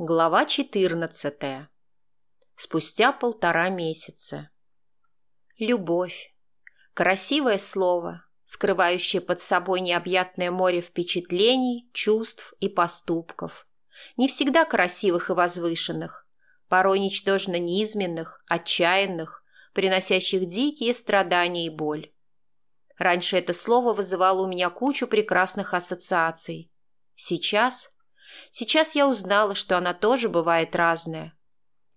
Глава 14. Спустя полтора месяца. Любовь. Красивое слово, скрывающее под собой необъятное море впечатлений, чувств и поступков. Не всегда красивых и возвышенных, порой ничтожно низменных, отчаянных, приносящих дикие страдания и боль. Раньше это слово вызывало у меня кучу прекрасных ассоциаций. Сейчас – Сейчас я узнала, что она тоже бывает разная.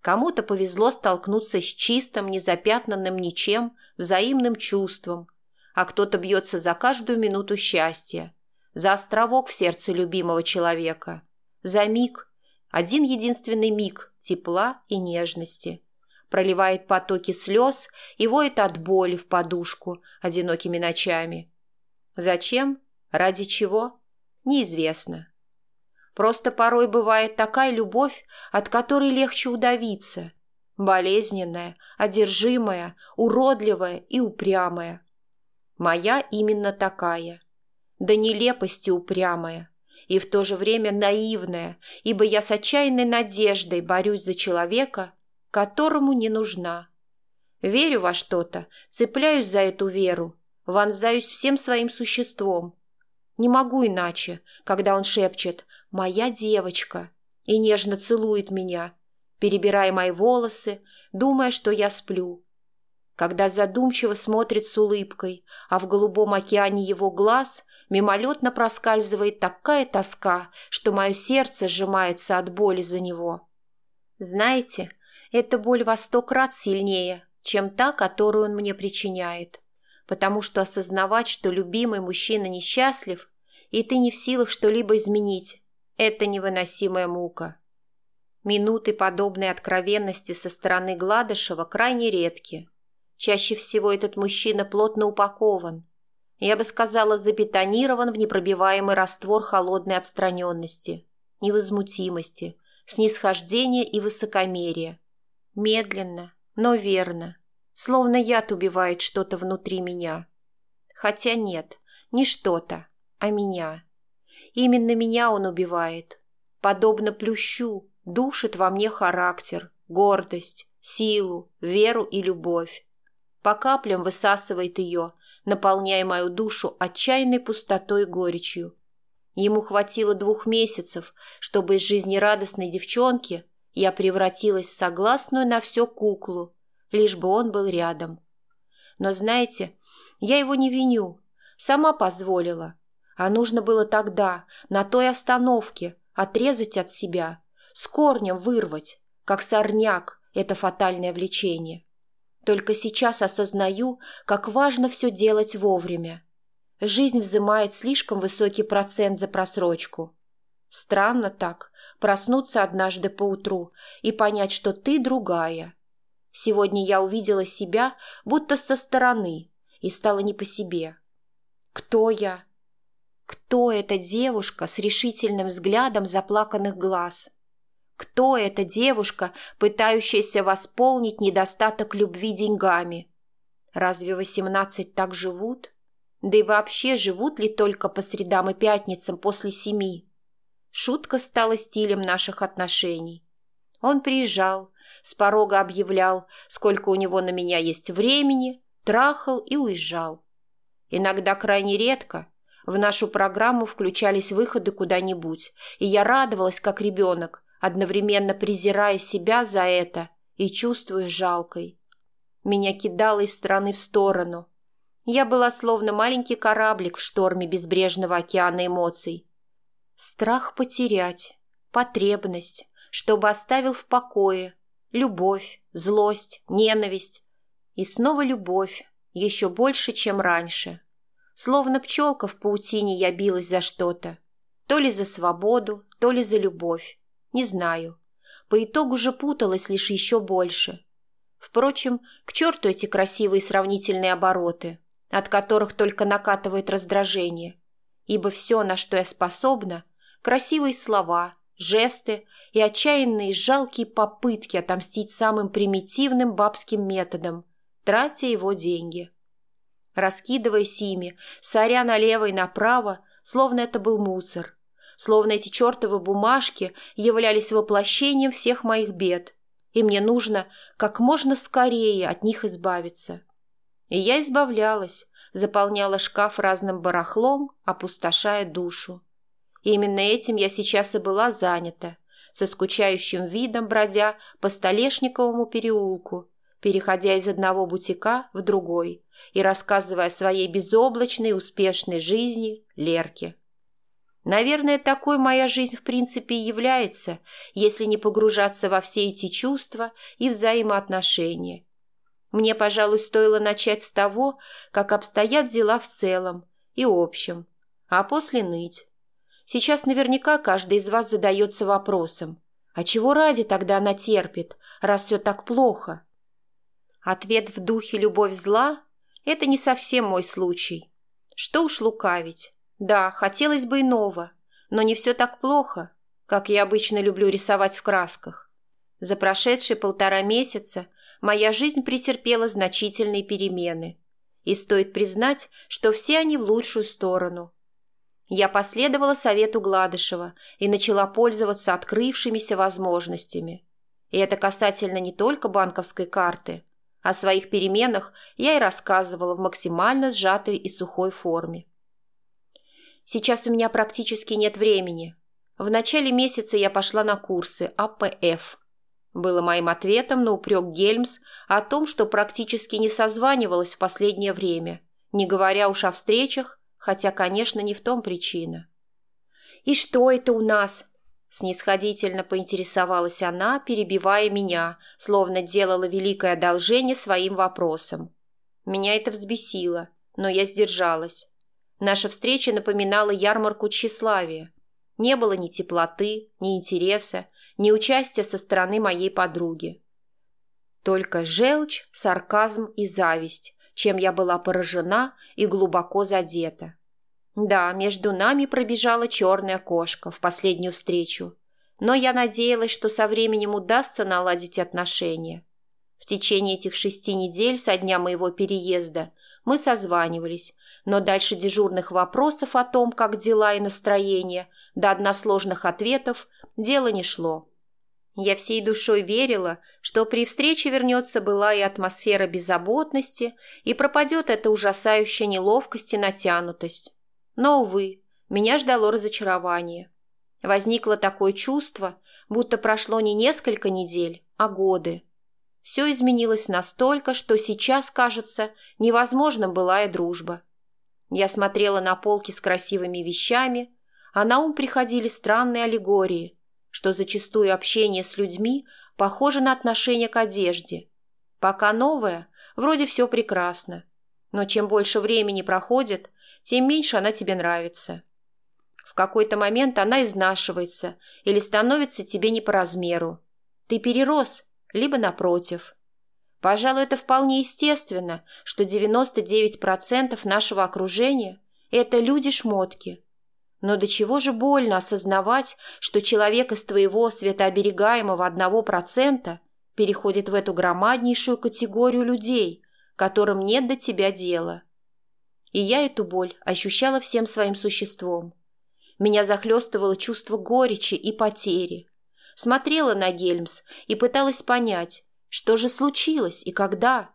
Кому-то повезло столкнуться с чистым, незапятнанным ничем, взаимным чувством, а кто-то бьется за каждую минуту счастья, за островок в сердце любимого человека, за миг, один единственный миг тепла и нежности. Проливает потоки слез и воет от боли в подушку одинокими ночами. Зачем? Ради чего? Неизвестно. Просто порой бывает такая любовь, от которой легче удавиться. Болезненная, одержимая, уродливая и упрямая. Моя именно такая. До нелепости упрямая. И в то же время наивная, ибо я с отчаянной надеждой борюсь за человека, которому не нужна. Верю во что-то, цепляюсь за эту веру, вонзаюсь всем своим существом. Не могу иначе, когда он шепчет «Моя девочка» и нежно целует меня, перебирая мои волосы, думая, что я сплю. Когда задумчиво смотрит с улыбкой, а в голубом океане его глаз мимолетно проскальзывает такая тоска, что мое сердце сжимается от боли за него. Знаете, эта боль во сто крат сильнее, чем та, которую он мне причиняет, потому что осознавать, что любимый мужчина несчастлив, и ты не в силах что-либо изменить, это невыносимая мука. Минуты подобной откровенности со стороны Гладышева крайне редки. Чаще всего этот мужчина плотно упакован. Я бы сказала, забетонирован в непробиваемый раствор холодной отстраненности, невозмутимости, снисхождения и высокомерия. Медленно, но верно. Словно яд убивает что-то внутри меня. Хотя нет, не что-то, а меня. Именно меня он убивает. Подобно плющу, душит во мне характер, гордость, силу, веру и любовь. По каплям высасывает ее, наполняя мою душу отчаянной пустотой и горечью. Ему хватило двух месяцев, чтобы из жизнерадостной девчонки я превратилась в согласную на все куклу, лишь бы он был рядом. Но знаете, я его не виню, сама позволила, а нужно было тогда, на той остановке, отрезать от себя, с корнем вырвать, как сорняк, это фатальное влечение. Только сейчас осознаю, как важно все делать вовремя. Жизнь взимает слишком высокий процент за просрочку. Странно так, проснуться однажды поутру и понять, что ты другая. Сегодня я увидела себя будто со стороны и стала не по себе. Кто я? Кто эта девушка с решительным взглядом заплаканных глаз? Кто эта девушка, пытающаяся восполнить недостаток любви деньгами? Разве восемнадцать так живут? Да и вообще живут ли только по средам и пятницам после семи? Шутка стала стилем наших отношений. Он приезжал, с порога объявлял, сколько у него на меня есть времени, трахал и уезжал. Иногда крайне редко, в нашу программу включались выходы куда-нибудь, и я радовалась, как ребенок, одновременно презирая себя за это и чувствуя жалкой. Меня кидало из стороны в сторону. Я была словно маленький кораблик в шторме безбрежного океана эмоций. Страх потерять, потребность, чтобы оставил в покое, любовь, злость, ненависть. И снова любовь, еще больше, чем раньше. Словно пчелка в паутине я билась за что-то. То ли за свободу, то ли за любовь. Не знаю. По итогу же путалась лишь еще больше. Впрочем, к черту эти красивые сравнительные обороты, от которых только накатывает раздражение. Ибо все, на что я способна, красивые слова, жесты и отчаянные жалкие попытки отомстить самым примитивным бабским методом, тратя его деньги раскидываясь ими, соря налево и направо, словно это был мусор, словно эти чертовы бумажки являлись воплощением всех моих бед, и мне нужно как можно скорее от них избавиться. И я избавлялась, заполняла шкаф разным барахлом, опустошая душу. И именно этим я сейчас и была занята, со скучающим видом бродя по Столешниковому переулку, переходя из одного бутика в другой и рассказывая о своей безоблачной успешной жизни Лерке. Наверное, такой моя жизнь в принципе и является, если не погружаться во все эти чувства и взаимоотношения. Мне, пожалуй, стоило начать с того, как обстоят дела в целом и общем, а после ныть. Сейчас наверняка каждый из вас задается вопросом, а чего ради тогда она терпит, раз все так плохо? Ответ в духе «любовь зла» – это не совсем мой случай. Что уж лукавить. Да, хотелось бы иного, но не все так плохо, как я обычно люблю рисовать в красках. За прошедшие полтора месяца моя жизнь претерпела значительные перемены. И стоит признать, что все они в лучшую сторону. Я последовала совету Гладышева и начала пользоваться открывшимися возможностями. И это касательно не только банковской карты. О своих переменах я и рассказывала в максимально сжатой и сухой форме. Сейчас у меня практически нет времени. В начале месяца я пошла на курсы АПФ. Было моим ответом на упрек Гельмс о том, что практически не созванивалась в последнее время, не говоря уж о встречах, хотя, конечно, не в том причина. «И что это у нас?» Снисходительно поинтересовалась она, перебивая меня, словно делала великое одолжение своим вопросом. Меня это взбесило, но я сдержалась. Наша встреча напоминала ярмарку тщеславия. Не было ни теплоты, ни интереса, ни участия со стороны моей подруги. Только желчь, сарказм и зависть, чем я была поражена и глубоко задета. Да, между нами пробежала черная кошка в последнюю встречу, но я надеялась, что со временем удастся наладить отношения. В течение этих шести недель со дня моего переезда мы созванивались, но дальше дежурных вопросов о том, как дела и настроение, до односложных ответов, дело не шло. Я всей душой верила, что при встрече вернется была и атмосфера беззаботности, и пропадет эта ужасающая неловкость и натянутость. Но, увы, меня ждало разочарование. Возникло такое чувство, будто прошло не несколько недель, а годы. Все изменилось настолько, что сейчас, кажется, невозможна былая дружба. Я смотрела на полки с красивыми вещами, а на ум приходили странные аллегории, что зачастую общение с людьми похоже на отношение к одежде. Пока новое, вроде все прекрасно, но чем больше времени проходит, тем меньше она тебе нравится. В какой-то момент она изнашивается или становится тебе не по размеру. Ты перерос, либо напротив – Пожалуй, это вполне естественно, что 99% нашего окружения – это люди-шмотки. Но до чего же больно осознавать, что человек из твоего светооберегаемого одного процента переходит в эту громаднейшую категорию людей, которым нет до тебя дела. И я эту боль ощущала всем своим существом. Меня захлестывало чувство горечи и потери. Смотрела на Гельмс и пыталась понять, что же случилось и когда?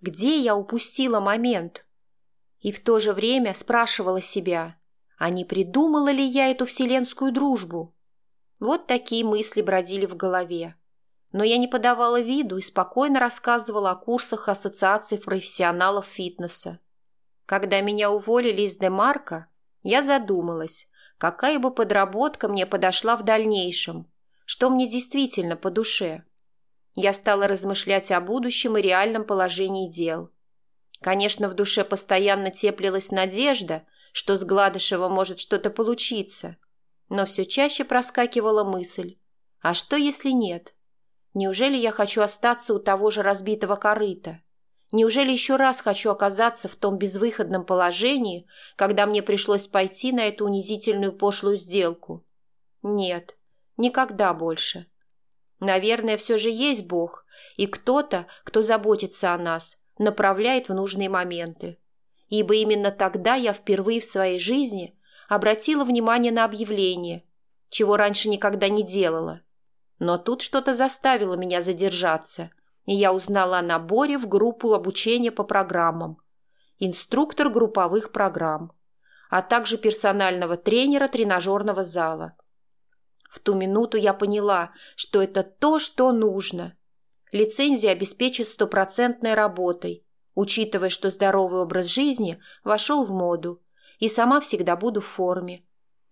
Где я упустила момент? И в то же время спрашивала себя, а не придумала ли я эту вселенскую дружбу? Вот такие мысли бродили в голове. Но я не подавала виду и спокойно рассказывала о курсах Ассоциации профессионалов фитнеса. Когда меня уволили из Демарка, я задумалась, какая бы подработка мне подошла в дальнейшем, что мне действительно по душе – я стала размышлять о будущем и реальном положении дел. Конечно, в душе постоянно теплилась надежда, что с Гладышевым может что-то получиться. Но все чаще проскакивала мысль. А что, если нет? Неужели я хочу остаться у того же разбитого корыта? Неужели еще раз хочу оказаться в том безвыходном положении, когда мне пришлось пойти на эту унизительную пошлую сделку? Нет, никогда больше. Наверное, все же есть Бог, и кто-то, кто заботится о нас, направляет в нужные моменты. Ибо именно тогда я впервые в своей жизни обратила внимание на объявление, чего раньше никогда не делала. Но тут что-то заставило меня задержаться, и я узнала о наборе в группу обучения по программам. Инструктор групповых программ, а также персонального тренера тренажерного зала. В ту минуту я поняла, что это то, что нужно. Лицензия обеспечит стопроцентной работой, учитывая, что здоровый образ жизни вошел в моду, и сама всегда буду в форме.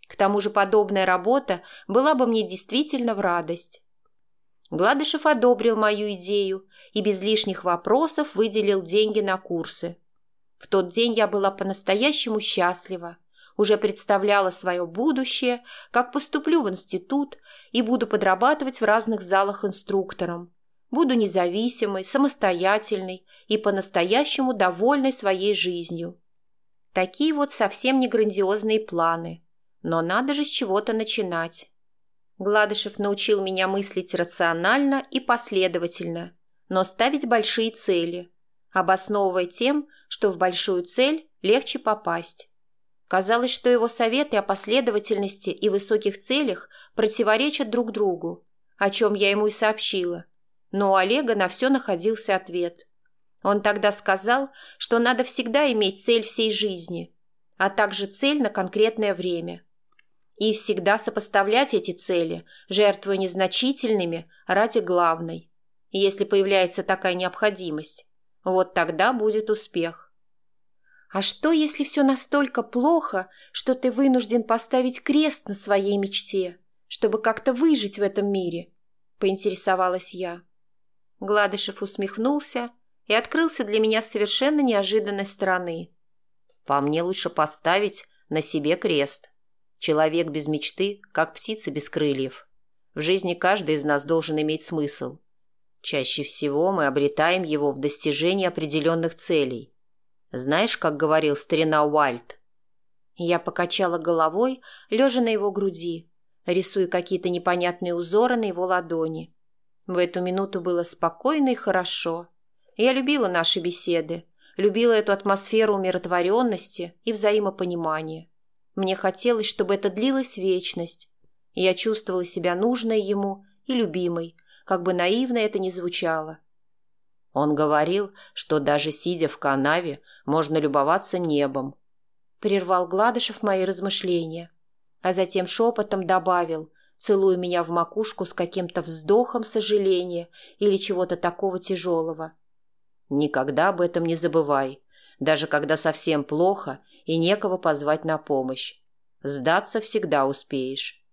К тому же подобная работа была бы мне действительно в радость. Гладышев одобрил мою идею и без лишних вопросов выделил деньги на курсы. В тот день я была по-настоящему счастлива, уже представляла свое будущее, как поступлю в институт и буду подрабатывать в разных залах инструктором. Буду независимой, самостоятельной и по-настоящему довольной своей жизнью. Такие вот совсем не грандиозные планы. Но надо же с чего-то начинать. Гладышев научил меня мыслить рационально и последовательно, но ставить большие цели, обосновывая тем, что в большую цель легче попасть. Казалось, что его советы о последовательности и высоких целях противоречат друг другу, о чем я ему и сообщила. Но у Олега на все находился ответ. Он тогда сказал, что надо всегда иметь цель всей жизни, а также цель на конкретное время. И всегда сопоставлять эти цели, жертвуя незначительными ради главной. если появляется такая необходимость, вот тогда будет успех. А что, если все настолько плохо, что ты вынужден поставить крест на своей мечте, чтобы как-то выжить в этом мире? Поинтересовалась я. Гладышев усмехнулся и открылся для меня с совершенно неожиданной стороны. По мне лучше поставить на себе крест. Человек без мечты, как птица без крыльев. В жизни каждый из нас должен иметь смысл. Чаще всего мы обретаем его в достижении определенных целей. Знаешь, как говорил старина Уальд? Я покачала головой, лежа на его груди, рисуя какие-то непонятные узоры на его ладони. В эту минуту было спокойно и хорошо. Я любила наши беседы, любила эту атмосферу умиротворенности и взаимопонимания. Мне хотелось, чтобы это длилась вечность. Я чувствовала себя нужной ему и любимой, как бы наивно это ни звучало. Он говорил, что даже сидя в канаве, можно любоваться небом. Прервал Гладышев мои размышления, а затем шепотом добавил, целуя меня в макушку с каким-то вздохом сожаления или чего-то такого тяжелого. Никогда об этом не забывай, даже когда совсем плохо и некого позвать на помощь. Сдаться всегда успеешь.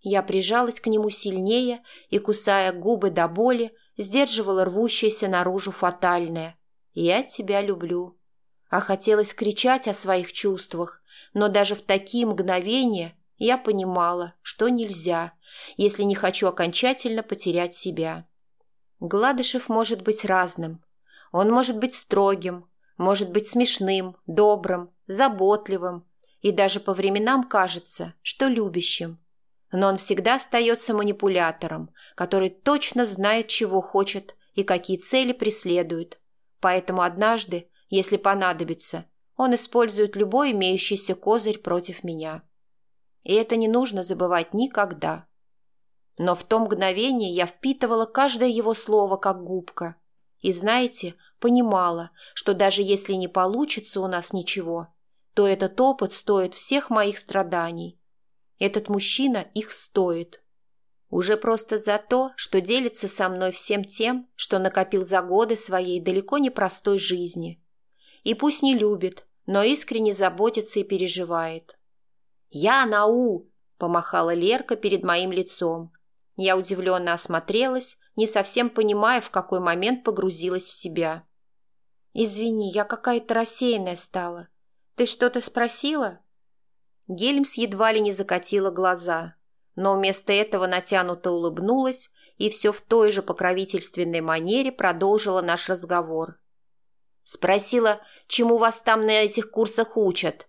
Я прижалась к нему сильнее и, кусая губы до боли, сдерживала рвущееся наружу фатальное. «Я тебя люблю». А хотелось кричать о своих чувствах, но даже в такие мгновения я понимала, что нельзя, если не хочу окончательно потерять себя. Гладышев может быть разным, он может быть строгим, может быть смешным, добрым, заботливым и даже по временам кажется, что любящим. Но он всегда остается манипулятором, который точно знает, чего хочет и какие цели преследует. Поэтому однажды, если понадобится, он использует любой имеющийся козырь против меня. И это не нужно забывать никогда. Но в то мгновение я впитывала каждое его слово, как губка, и, знаете, понимала, что даже если не получится у нас ничего, то этот опыт стоит всех моих страданий. Этот мужчина их стоит. Уже просто за то, что делится со мной всем тем, что накопил за годы своей далеко не простой жизни. И пусть не любит, но искренне заботится и переживает. «Я Нау!» – помахала Лерка перед моим лицом. Я удивленно осмотрелась не совсем понимая, в какой момент погрузилась в себя. «Извини, я какая-то рассеянная стала. Ты что-то спросила?» Гельмс едва ли не закатила глаза, но вместо этого натянуто улыбнулась и все в той же покровительственной манере продолжила наш разговор. Спросила, чему вас там на этих курсах учат?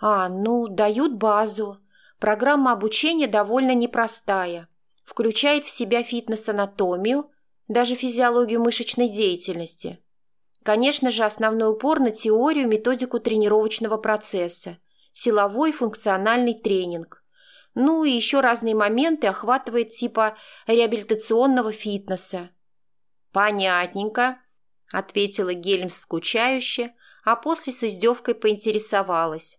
«А, ну, дают базу. Программа обучения довольно непростая включает в себя фитнес-анатомию, даже физиологию мышечной деятельности. Конечно же, основной упор на теорию, методику тренировочного процесса, силовой функциональный тренинг. Ну и еще разные моменты охватывает типа реабилитационного фитнеса. «Понятненько», — ответила Гельмс скучающе, а после с издевкой поинтересовалась.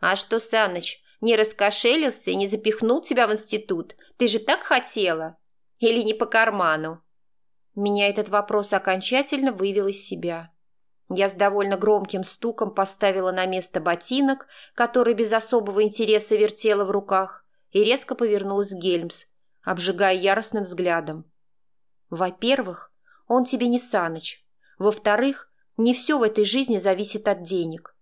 «А что, Саныч, не раскошелился и не запихнул тебя в институт? Ты же так хотела? Или не по карману?» Меня этот вопрос окончательно вывел из себя. Я с довольно громким стуком поставила на место ботинок, который без особого интереса вертела в руках, и резко повернулась к Гельмс, обжигая яростным взглядом. Во-первых, он тебе не Саныч. Во-вторых, не все в этой жизни зависит от денег.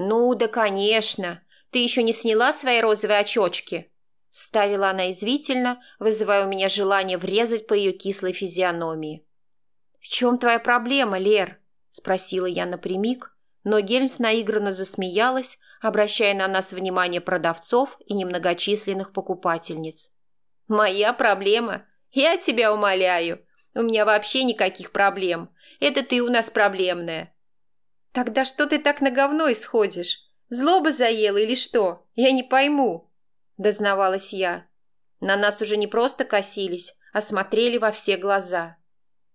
«Ну да, конечно. Ты еще не сняла свои розовые очечки?» Ставила она извительно, вызывая у меня желание врезать по ее кислой физиономии. «В чем твоя проблема, Лер?» – спросила я напрямик, но Гельмс наигранно засмеялась, обращая на нас внимание продавцов и немногочисленных покупательниц. «Моя проблема? Я тебя умоляю. У меня вообще никаких проблем. Это ты у нас проблемная». «Тогда что ты так на говно исходишь? Злоба заела или что? Я не пойму», – дознавалась я. На нас уже не просто косились, а смотрели во все глаза.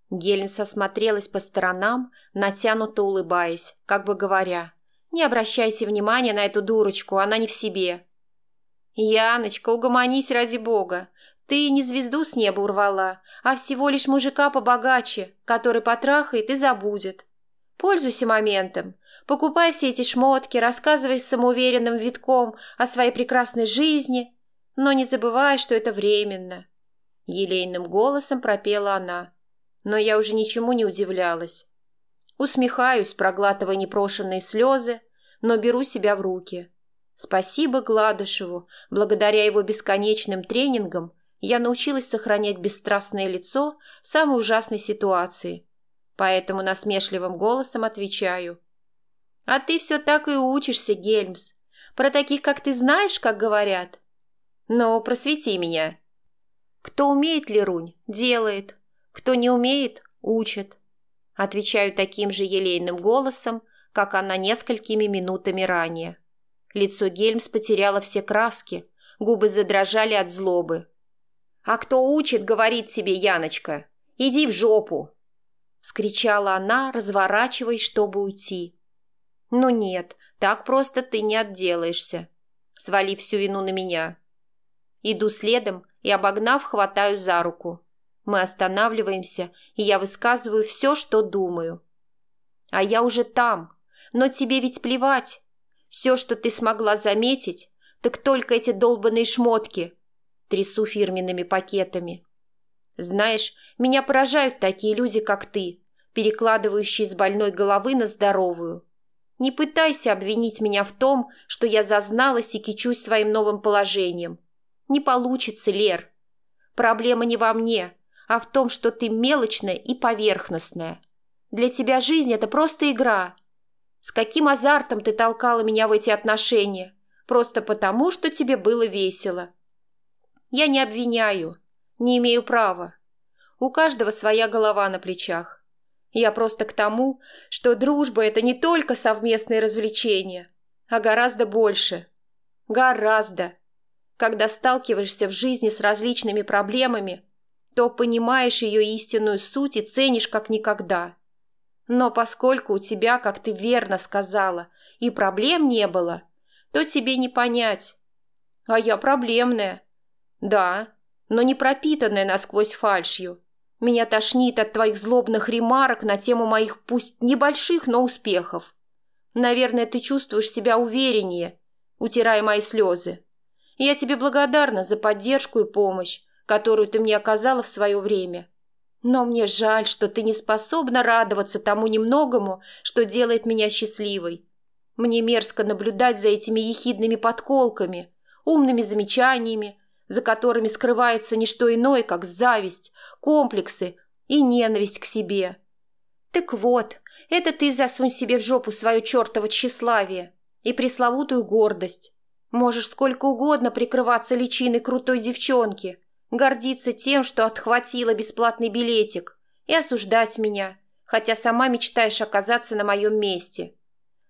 Гельмс осмотрелась по сторонам, натянуто улыбаясь, как бы говоря, «Не обращайте внимания на эту дурочку, она не в себе». «Яночка, угомонись ради бога. Ты не звезду с неба урвала, а всего лишь мужика побогаче, который потрахает и забудет. Пользуйся моментом. Покупай все эти шмотки, рассказывай с самоуверенным витком о своей прекрасной жизни, но не забывай, что это временно. Елейным голосом пропела она, но я уже ничему не удивлялась. Усмехаюсь, проглатывая непрошенные слезы, но беру себя в руки. Спасибо Гладышеву, благодаря его бесконечным тренингам я научилась сохранять бесстрастное лицо в самой ужасной ситуации. Поэтому насмешливым голосом отвечаю. «А ты все так и учишься, Гельмс. Про таких, как ты, знаешь, как говорят? Ну, просвети меня». «Кто умеет, Лерунь, делает. Кто не умеет, учит». Отвечаю таким же елейным голосом, как она несколькими минутами ранее. Лицо Гельмс потеряло все краски, губы задрожали от злобы. «А кто учит, говорит себе Яночка, иди в жопу!» Скричала она, разворачиваясь, чтобы уйти. «Ну нет, так просто ты не отделаешься», свалив всю вину на меня. Иду следом и, обогнав, хватаю за руку. Мы останавливаемся, и я высказываю все, что думаю. А я уже там, но тебе ведь плевать. Все, что ты смогла заметить, так только эти долбанные шмотки, трясу фирменными пакетами. Знаешь, меня поражают такие люди, как ты, перекладывающие с больной головы на здоровую. Не пытайся обвинить меня в том, что я зазналась и кичусь своим новым положением. Не получится, Лер. Проблема не во мне, а в том, что ты мелочная и поверхностная. Для тебя жизнь – это просто игра. С каким азартом ты толкала меня в эти отношения? Просто потому, что тебе было весело. Я не обвиняю, не имею права. У каждого своя голова на плечах. Я просто к тому, что дружба – это не только совместные развлечения, а гораздо больше. Гораздо. Когда сталкиваешься в жизни с различными проблемами, то понимаешь ее истинную суть и ценишь как никогда. Но поскольку у тебя, как ты верно сказала, и проблем не было, то тебе не понять. А я проблемная, «Да, но не пропитанная насквозь фальшью. Меня тошнит от твоих злобных ремарок на тему моих пусть небольших, но успехов. Наверное, ты чувствуешь себя увереннее, утирая мои слезы. Я тебе благодарна за поддержку и помощь, которую ты мне оказала в свое время. Но мне жаль, что ты не способна радоваться тому немногому, что делает меня счастливой. Мне мерзко наблюдать за этими ехидными подколками, умными замечаниями, за которыми скрывается не что иное, как зависть, комплексы и ненависть к себе. Так вот, это ты засунь себе в жопу свое чертово тщеславие и пресловутую гордость. Можешь сколько угодно прикрываться личиной крутой девчонки, гордиться тем, что отхватила бесплатный билетик, и осуждать меня, хотя сама мечтаешь оказаться на моем месте.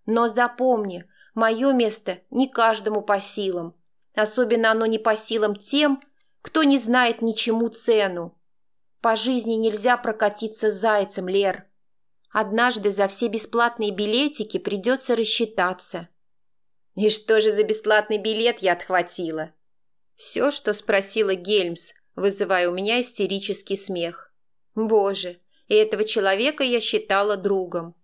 Но запомни, Мое место не каждому по силам. Особенно оно не по силам тем, кто не знает ничему цену. По жизни нельзя прокатиться зайцем, Лер. Однажды за все бесплатные билетики придется рассчитаться. И что же за бесплатный билет я отхватила? Все, что спросила Гельмс, вызывая у меня истерический смех. Боже, и этого человека я считала другом.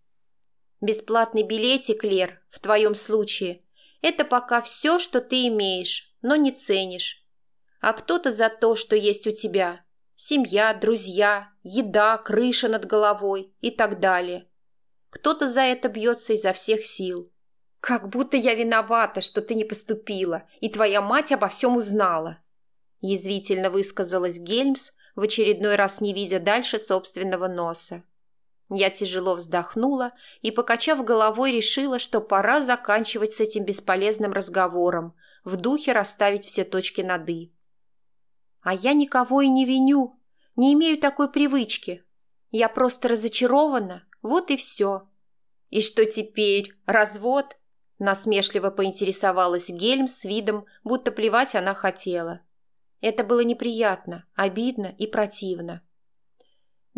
Бесплатный билетик, Лер, в твоем случае, это пока все, что ты имеешь, но не ценишь. А кто-то за то, что есть у тебя. Семья, друзья, еда, крыша над головой и так далее. Кто-то за это бьется изо всех сил. Как будто я виновата, что ты не поступила, и твоя мать обо всем узнала. Язвительно высказалась Гельмс, в очередной раз не видя дальше собственного носа. Я тяжело вздохнула и, покачав головой, решила, что пора заканчивать с этим бесполезным разговором, в духе расставить все точки над «и». А я никого и не виню, не имею такой привычки. Я просто разочарована, вот и все. И что теперь, развод? Насмешливо поинтересовалась Гельм с видом, будто плевать она хотела. Это было неприятно, обидно и противно.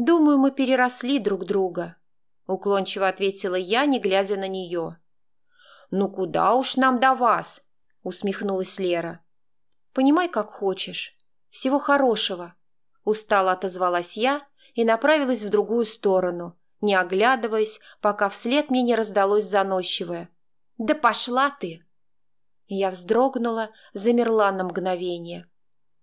«Думаю, мы переросли друг друга», — уклончиво ответила я, не глядя на нее. «Ну куда уж нам до вас?» — усмехнулась Лера. «Понимай, как хочешь. Всего хорошего», — устало отозвалась я и направилась в другую сторону, не оглядываясь, пока вслед мне не раздалось заносчивое. «Да пошла ты!» Я вздрогнула, замерла на мгновение.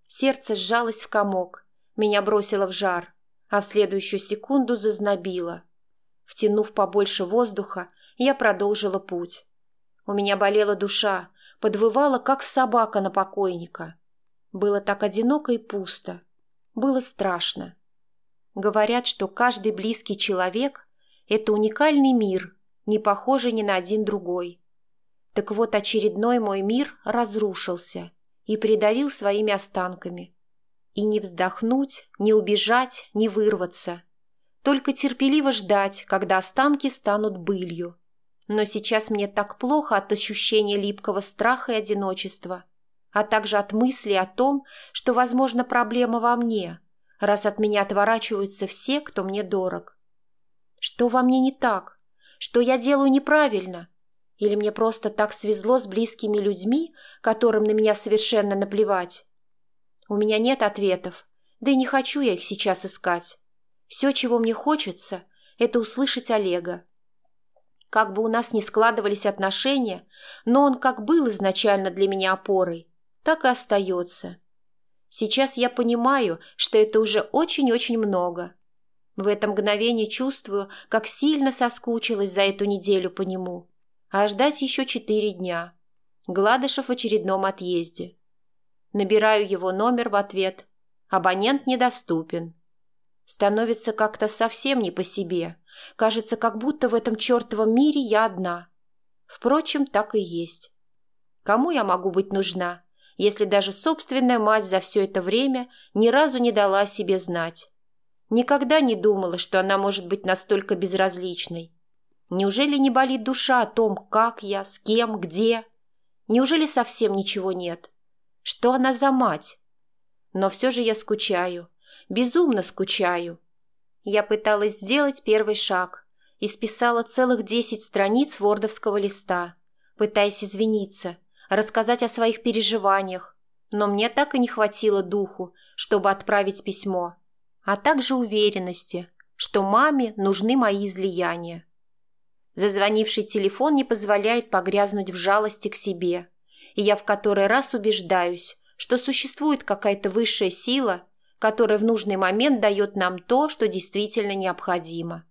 Сердце сжалось в комок, меня бросило в жар — а в следующую секунду зазнобило. Втянув побольше воздуха, я продолжила путь. У меня болела душа, подвывала, как собака на покойника. Было так одиноко и пусто. Было страшно. Говорят, что каждый близкий человек – это уникальный мир, не похожий ни на один другой. Так вот, очередной мой мир разрушился и придавил своими останками – и не вздохнуть, не убежать, не вырваться. Только терпеливо ждать, когда останки станут былью. Но сейчас мне так плохо от ощущения липкого страха и одиночества, а также от мысли о том, что, возможно, проблема во мне, раз от меня отворачиваются все, кто мне дорог. Что во мне не так? Что я делаю неправильно? Или мне просто так свезло с близкими людьми, которым на меня совершенно наплевать? У меня нет ответов, да и не хочу я их сейчас искать. Все, чего мне хочется, это услышать Олега. Как бы у нас ни складывались отношения, но он как был изначально для меня опорой, так и остается. Сейчас я понимаю, что это уже очень-очень много. В это мгновение чувствую, как сильно соскучилась за эту неделю по нему. А ждать еще четыре дня. Гладышев в очередном отъезде. Набираю его номер в ответ. Абонент недоступен. Становится как-то совсем не по себе. Кажется, как будто в этом чертовом мире я одна. Впрочем, так и есть. Кому я могу быть нужна, если даже собственная мать за все это время ни разу не дала себе знать? Никогда не думала, что она может быть настолько безразличной. Неужели не болит душа о том, как я, с кем, где? Неужели совсем ничего нет? Что она за мать? Но все же я скучаю, безумно скучаю. Я пыталась сделать первый шаг и списала целых десять страниц вордовского листа, пытаясь извиниться, рассказать о своих переживаниях, но мне так и не хватило духу, чтобы отправить письмо, а также уверенности, что маме нужны мои излияния. Зазвонивший телефон не позволяет погрязнуть в жалости к себе – и я в который раз убеждаюсь, что существует какая-то высшая сила, которая в нужный момент дает нам то, что действительно необходимо.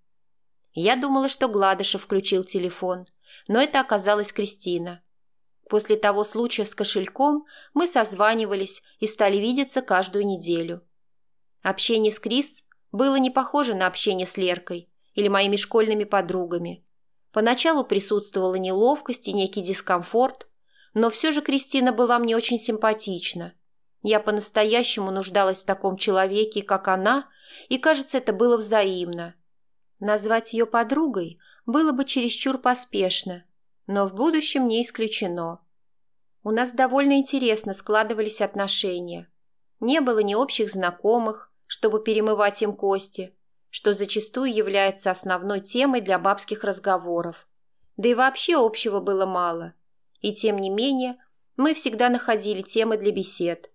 Я думала, что Гладышев включил телефон, но это оказалась Кристина. После того случая с кошельком мы созванивались и стали видеться каждую неделю. Общение с Крис было не похоже на общение с Леркой или моими школьными подругами. Поначалу присутствовала неловкость и некий дискомфорт, но все же Кристина была мне очень симпатична. Я по-настоящему нуждалась в таком человеке, как она, и, кажется, это было взаимно. Назвать ее подругой было бы чересчур поспешно, Но в будущем не исключено. У нас довольно интересно складывались отношения. Не было ни общих знакомых, чтобы перемывать им кости, что зачастую является основной темой для бабских разговоров. Да и вообще общего было мало. И тем не менее, мы всегда находили темы для бесед.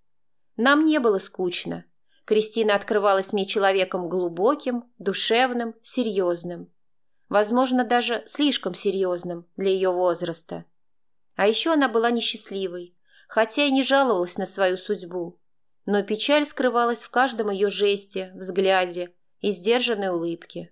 Нам не было скучно. Кристина открывалась мне человеком глубоким, душевным, серьезным. Возможно, даже слишком серьезным для ее возраста. А еще она была несчастливой, хотя и не жаловалась на свою судьбу. Но печаль скрывалась в каждом ее жесте, взгляде и сдержанной улыбке.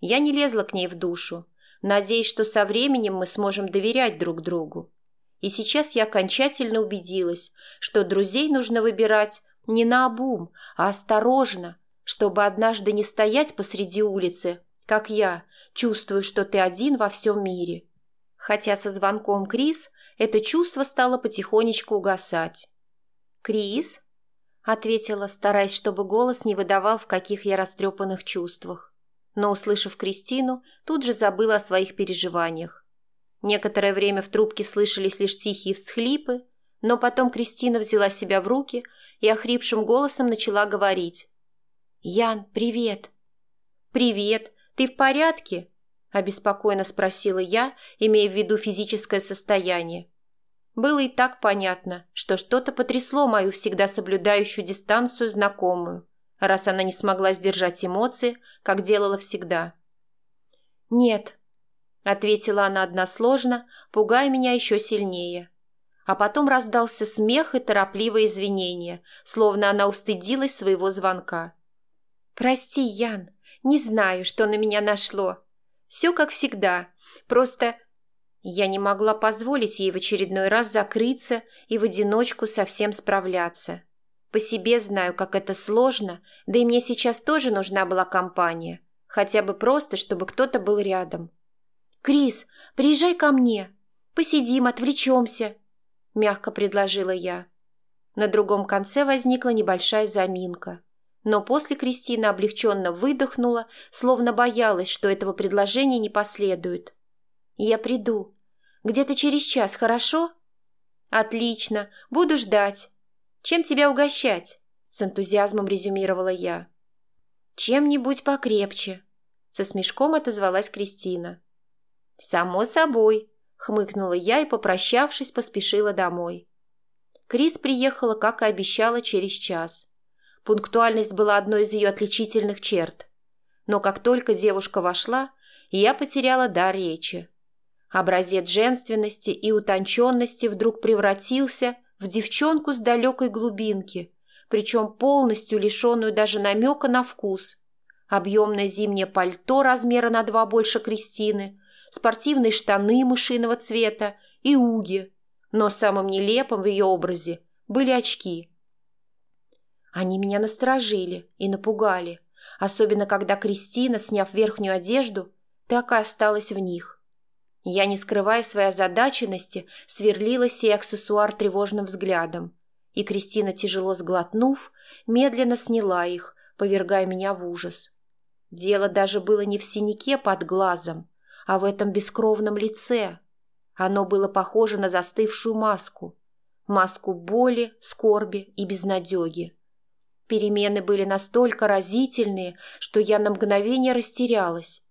Я не лезла к ней в душу, надеясь, что со временем мы сможем доверять друг другу. И сейчас я окончательно убедилась, что друзей нужно выбирать не наобум, а осторожно, чтобы однажды не стоять посреди улицы, как я, чувствую, что ты один во всем мире. Хотя со звонком Крис это чувство стало потихонечку угасать. «Крис?» — ответила, стараясь, чтобы голос не выдавал, в каких я растрепанных чувствах. Но, услышав Кристину, тут же забыла о своих переживаниях. Некоторое время в трубке слышались лишь тихие всхлипы, но потом Кристина взяла себя в руки и охрипшим голосом начала говорить. «Ян, привет!» «Привет! Ты в порядке?» – обеспокоенно спросила я, имея в виду физическое состояние. Было и так понятно, что что-то потрясло мою всегда соблюдающую дистанцию знакомую, раз она не смогла сдержать эмоции, как делала всегда. «Нет», — ответила она односложно, пугая меня еще сильнее. А потом раздался смех и торопливое извинение, словно она устыдилась своего звонка. «Прости, Ян, не знаю, что на меня нашло. Все как всегда, просто...» Я не могла позволить ей в очередной раз закрыться и в одиночку совсем справляться. По себе знаю, как это сложно, да и мне сейчас тоже нужна была компания. Хотя бы просто, чтобы кто-то был рядом. «Крис, приезжай ко мне. Посидим, отвлечемся», мягко предложила я. На другом конце возникла небольшая заминка. Но после Кристина облегченно выдохнула, словно боялась, что этого предложения не последует. «Я приду. Где-то через час, хорошо?» «Отлично. Буду ждать. Чем тебя угощать?» С энтузиазмом резюмировала я. «Чем-нибудь покрепче», — со смешком отозвалась Кристина. «Само собой», хмыкнула я и, попрощавшись, поспешила домой. Крис приехала, как и обещала, через час. Пунктуальность была одной из ее отличительных черт. Но как только девушка вошла, я потеряла дар речи. Образец женственности и утонченности вдруг превратился в девчонку с далекой глубинки, причем полностью лишенную даже намека на вкус. Объемное зимнее пальто размера на два больше Кристины – спортивные штаны мышиного цвета и уги, но самым нелепым в ее образе были очки. Они меня насторожили и напугали, особенно когда Кристина, сняв верхнюю одежду, так и осталась в них. Я, не скрывая своей озадаченности, сверлила сей аксессуар тревожным взглядом, и Кристина, тяжело сглотнув, медленно сняла их, повергая меня в ужас. Дело даже было не в синяке под глазом, а в этом бескровном лице. Оно было похоже на застывшую маску. Маску боли, скорби и безнадеги. Перемены были настолько разительные, что я на мгновение растерялась.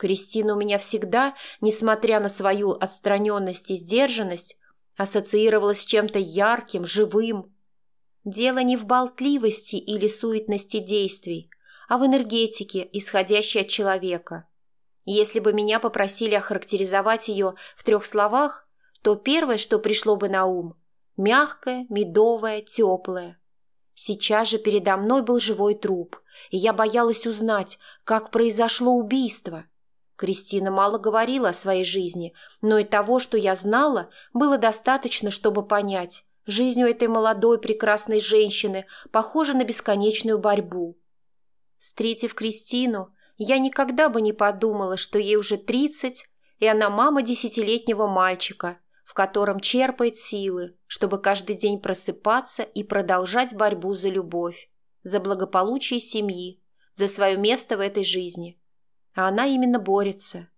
Кристина у меня всегда, несмотря на свою отстраненность и сдержанность, ассоциировалась с чем-то ярким, живым. Дело не в болтливости или суетности действий, а в энергетике, исходящей от человека. Если бы меня попросили охарактеризовать ее в трех словах, то первое, что пришло бы на ум – мягкое, медовое, теплое. Сейчас же передо мной был живой труп, и я боялась узнать, как произошло убийство. Кристина мало говорила о своей жизни, но и того, что я знала, было достаточно, чтобы понять, жизнь у этой молодой прекрасной женщины похожа на бесконечную борьбу. Встретив Кристину, я никогда бы не подумала, что ей уже тридцать, и она мама десятилетнего мальчика, в котором черпает силы, чтобы каждый день просыпаться и продолжать борьбу за любовь, за благополучие семьи, за свое место в этой жизни. А она именно борется.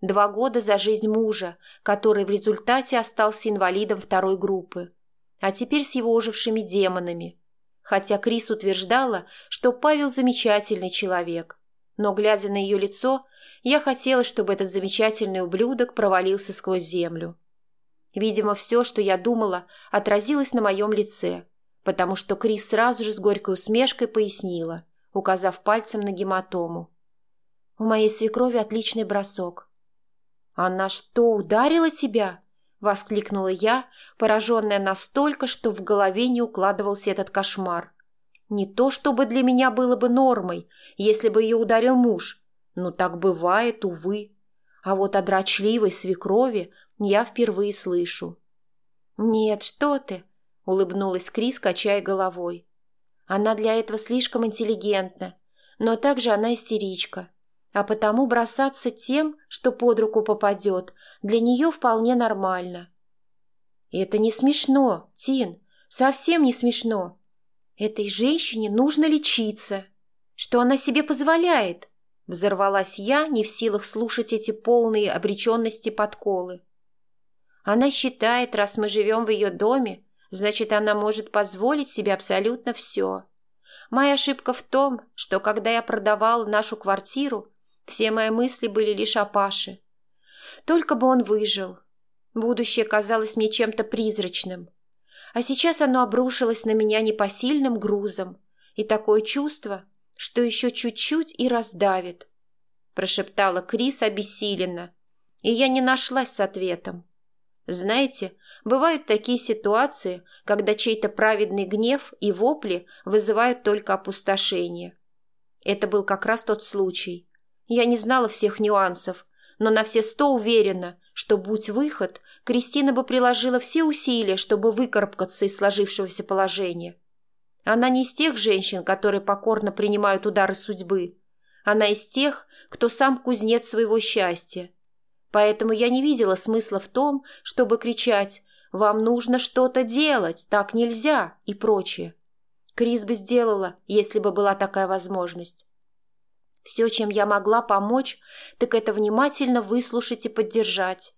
Два года за жизнь мужа, который в результате остался инвалидом второй группы. А теперь с его ожившими демонами. Хотя Крис утверждала, что Павел замечательный человек. Но, глядя на ее лицо, я хотела, чтобы этот замечательный ублюдок провалился сквозь землю. Видимо, все, что я думала, отразилось на моем лице, потому что Крис сразу же с горькой усмешкой пояснила, указав пальцем на гематому. «У моей свекрови отличный бросок. «Она что, ударила тебя?» — воскликнула я, пораженная настолько, что в голове не укладывался этот кошмар. Не то чтобы для меня было бы нормой, если бы ее ударил муж. Ну, так бывает, увы. А вот о дрочливой свекрови я впервые слышу. «Нет, что ты!» — улыбнулась Крис, качая головой. «Она для этого слишком интеллигентна, но также она истеричка а потому бросаться тем, что под руку попадет, для нее вполне нормально. «Это не смешно, Тин, совсем не смешно. Этой женщине нужно лечиться. Что она себе позволяет?» Взорвалась я, не в силах слушать эти полные обреченности подколы. Она считает, раз мы живем в ее доме, значит, она может позволить себе абсолютно все. Моя ошибка в том, что когда я продавала нашу квартиру, все мои мысли были лишь о Паше. Только бы он выжил. Будущее казалось мне чем-то призрачным. А сейчас оно обрушилось на меня непосильным грузом. И такое чувство, что еще чуть-чуть и раздавит. Прошептала Крис обессиленно. И я не нашлась с ответом. Знаете, бывают такие ситуации, когда чей-то праведный гнев и вопли вызывают только опустошение. Это был как раз тот случай. Я не знала всех нюансов, но на все сто уверена, что, будь выход, Кристина бы приложила все усилия, чтобы выкарабкаться из сложившегося положения. Она не из тех женщин, которые покорно принимают удары судьбы. Она из тех, кто сам кузнец своего счастья. Поэтому я не видела смысла в том, чтобы кричать «Вам нужно что-то делать, так нельзя» и прочее. Крис бы сделала, если бы была такая возможность. Все, чем я могла помочь, так это внимательно выслушать и поддержать.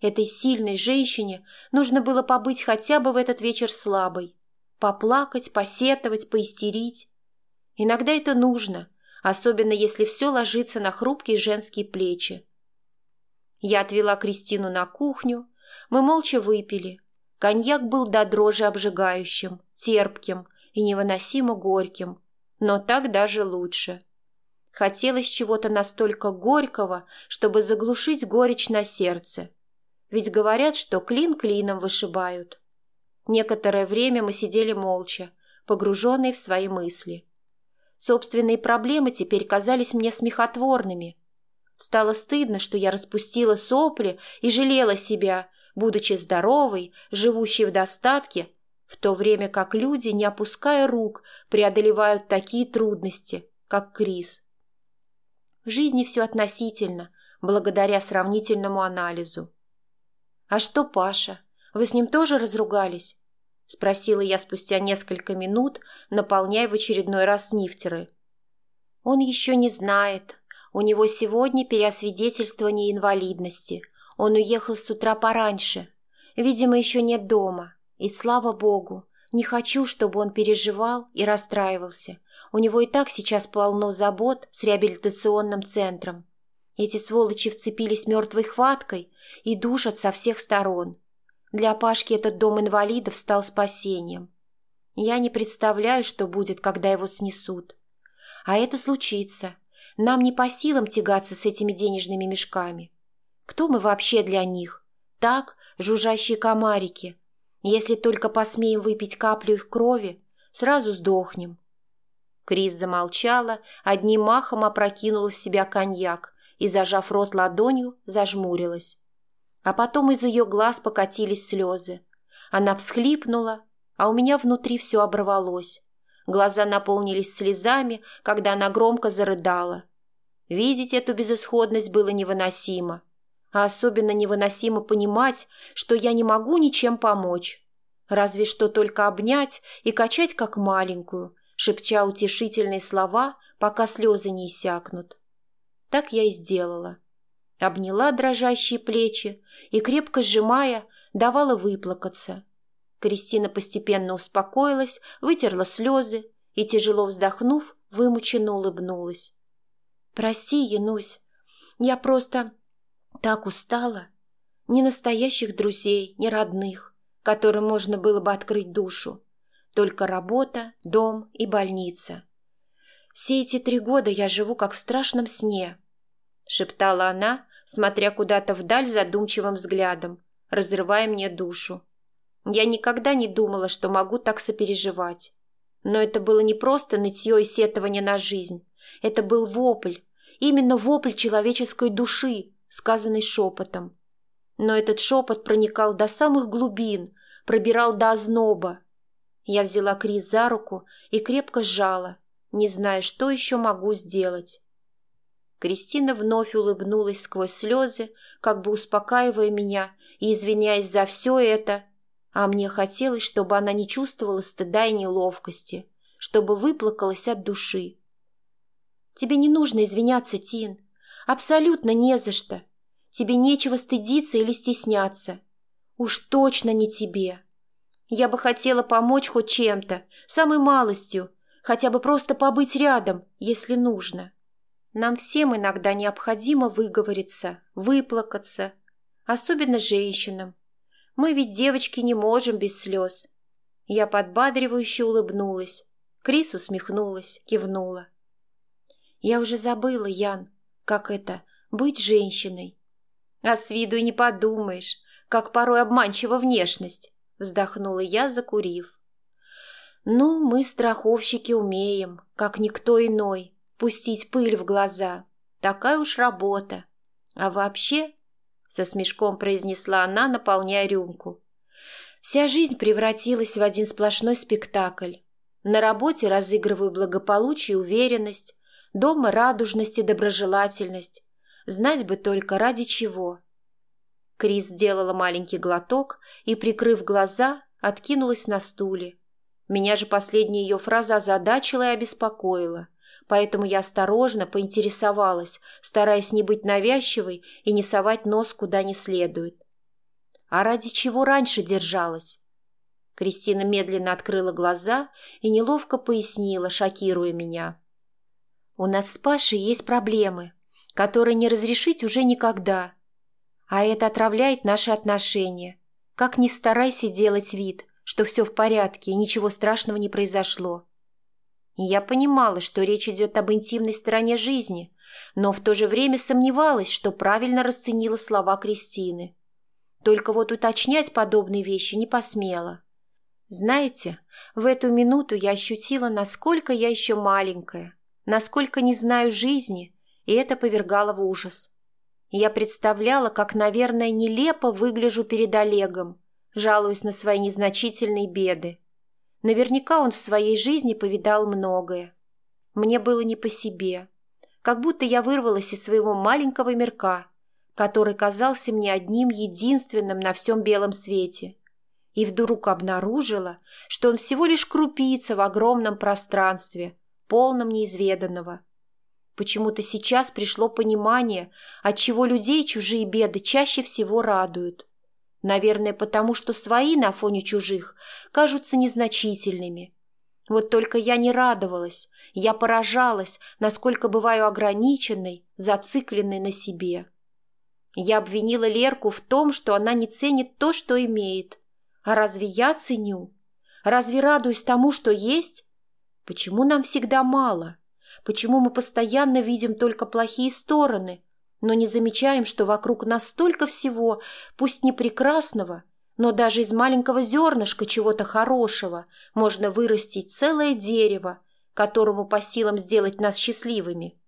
Этой сильной женщине нужно было побыть хотя бы в этот вечер слабой. Поплакать, посетовать, поистерить. Иногда это нужно, особенно если все ложится на хрупкие женские плечи. Я отвела Кристину на кухню, мы молча выпили. Коньяк был до дрожи обжигающим, терпким и невыносимо горьким, но так даже лучше. Хотелось чего-то настолько горького, чтобы заглушить горечь на сердце. Ведь говорят, что клин клином вышибают. Некоторое время мы сидели молча, погруженные в свои мысли. Собственные проблемы теперь казались мне смехотворными. Стало стыдно, что я распустила сопли и жалела себя, будучи здоровой, живущей в достатке, в то время как люди, не опуская рук, преодолевают такие трудности, как Крис. В жизни все относительно, благодаря сравнительному анализу. «А что Паша? Вы с ним тоже разругались?» – спросила я спустя несколько минут, наполняя в очередной раз снифтеры. «Он еще не знает. У него сегодня переосвидетельствование инвалидности. Он уехал с утра пораньше. Видимо, еще нет дома. И слава богу, не хочу, чтобы он переживал и расстраивался. У него и так сейчас полно забот с реабилитационным центром. Эти сволочи вцепились мертвой хваткой и душат со всех сторон. Для Пашки этот дом инвалидов стал спасением. Я не представляю, что будет, когда его снесут. А это случится. Нам не по силам тягаться с этими денежными мешками. Кто мы вообще для них? Так, жужжащие комарики – если только посмеем выпить каплю их крови, сразу сдохнем. Крис замолчала, одним махом опрокинула в себя коньяк и, зажав рот ладонью, зажмурилась. А потом из ее глаз покатились слезы. Она всхлипнула, а у меня внутри все оборвалось. Глаза наполнились слезами, когда она громко зарыдала. Видеть эту безысходность было невыносимо а особенно невыносимо понимать, что я не могу ничем помочь. Разве что только обнять и качать как маленькую, шепча утешительные слова, пока слезы не иссякнут. Так я и сделала. обняла дрожащие плечи и, крепко сжимая, давала выплакаться. Кристина постепенно успокоилась, вытерла слезы и, тяжело вздохнув, вымученно улыбнулась. «Прости, Янусь, я просто так устала. Ни настоящих друзей, ни родных, которым можно было бы открыть душу. Только работа, дом и больница. Все эти три года я живу как в страшном сне», — шептала она, смотря куда-то вдаль задумчивым взглядом, разрывая мне душу. Я никогда не думала, что могу так сопереживать. Но это было не просто нытье и сетование на жизнь. Это был вопль, именно вопль человеческой души, сказанный шепотом. Но этот шепот проникал до самых глубин, пробирал до озноба. Я взяла Крис за руку и крепко сжала, не зная, что еще могу сделать. Кристина вновь улыбнулась сквозь слезы, как бы успокаивая меня и извиняясь за все это, а мне хотелось, чтобы она не чувствовала стыда и неловкости, чтобы выплакалась от души. «Тебе не нужно извиняться, Тин. Абсолютно не за что. Тебе нечего стыдиться или стесняться. Уж точно не тебе. Я бы хотела помочь хоть чем-то, самой малостью, хотя бы просто побыть рядом, если нужно. Нам всем иногда необходимо выговориться, выплакаться, особенно женщинам. Мы ведь, девочки, не можем без слез. Я подбадривающе улыбнулась. Крис усмехнулась, кивнула. Я уже забыла, Ян, как это — быть женщиной. А с виду и не подумаешь, как порой обманчива внешность, вздохнула я, закурив. Ну, мы, страховщики, умеем, как никто иной, пустить пыль в глаза. Такая уж работа. А вообще со смешком произнесла она, наполняя рюмку. Вся жизнь превратилась в один сплошной спектакль. На работе разыгрываю благополучие и уверенность, дома радужность и доброжелательность. Знать бы только ради чего. Крис сделала маленький глоток и, прикрыв глаза, откинулась на стуле. Меня же последняя ее фраза озадачила и обеспокоила поэтому я осторожно поинтересовалась, стараясь не быть навязчивой и не совать нос куда не следует. «А ради чего раньше держалась?» Кристина медленно открыла глаза и неловко пояснила, шокируя меня. «У нас с Пашей есть проблемы, которые не разрешить уже никогда. А это отравляет наши отношения. Как ни старайся делать вид, что все в порядке и ничего страшного не произошло. Я понимала, что речь идет об интимной стороне жизни, но в то же время сомневалась, что правильно расценила слова Кристины. Только вот уточнять подобные вещи не посмела. Знаете, в эту минуту я ощутила, насколько я еще маленькая, насколько не знаю жизни, и это повергало в ужас. Я представляла, как, наверное, нелепо выгляжу перед Олегом, жалуясь на свои незначительные беды. Наверняка он в своей жизни повидал многое. Мне было не по себе. Как будто я вырвалась из своего маленького мирка, который казался мне одним единственным на всем белом свете. И вдруг обнаружила, что он всего лишь крупица в огромном пространстве, полном неизведанного. Почему-то сейчас пришло понимание, отчего людей чужие беды чаще всего радуют. Наверное, потому что свои на фоне чужих кажутся незначительными. Вот только я не радовалась, я поражалась, насколько бываю ограниченной, зацикленной на себе. Я обвинила Лерку в том, что она не ценит то, что имеет. А разве я ценю? Разве радуюсь тому, что есть? Почему нам всегда мало? Почему мы постоянно видим только плохие стороны, но не замечаем, что вокруг нас столько всего, пусть не прекрасного, но даже из маленького зернышка чего-то хорошего можно вырастить целое дерево, которому по силам сделать нас счастливыми.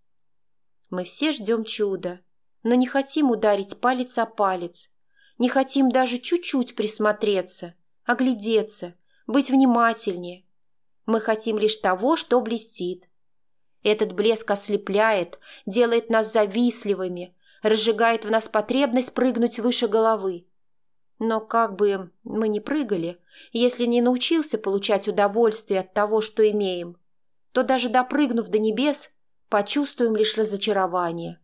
Мы все ждем чуда, но не хотим ударить палец о палец, не хотим даже чуть-чуть присмотреться, оглядеться, быть внимательнее. Мы хотим лишь того, что блестит, этот блеск ослепляет, делает нас завистливыми, разжигает в нас потребность прыгнуть выше головы. Но как бы мы ни прыгали, если не научился получать удовольствие от того, что имеем, то даже допрыгнув до небес, почувствуем лишь разочарование.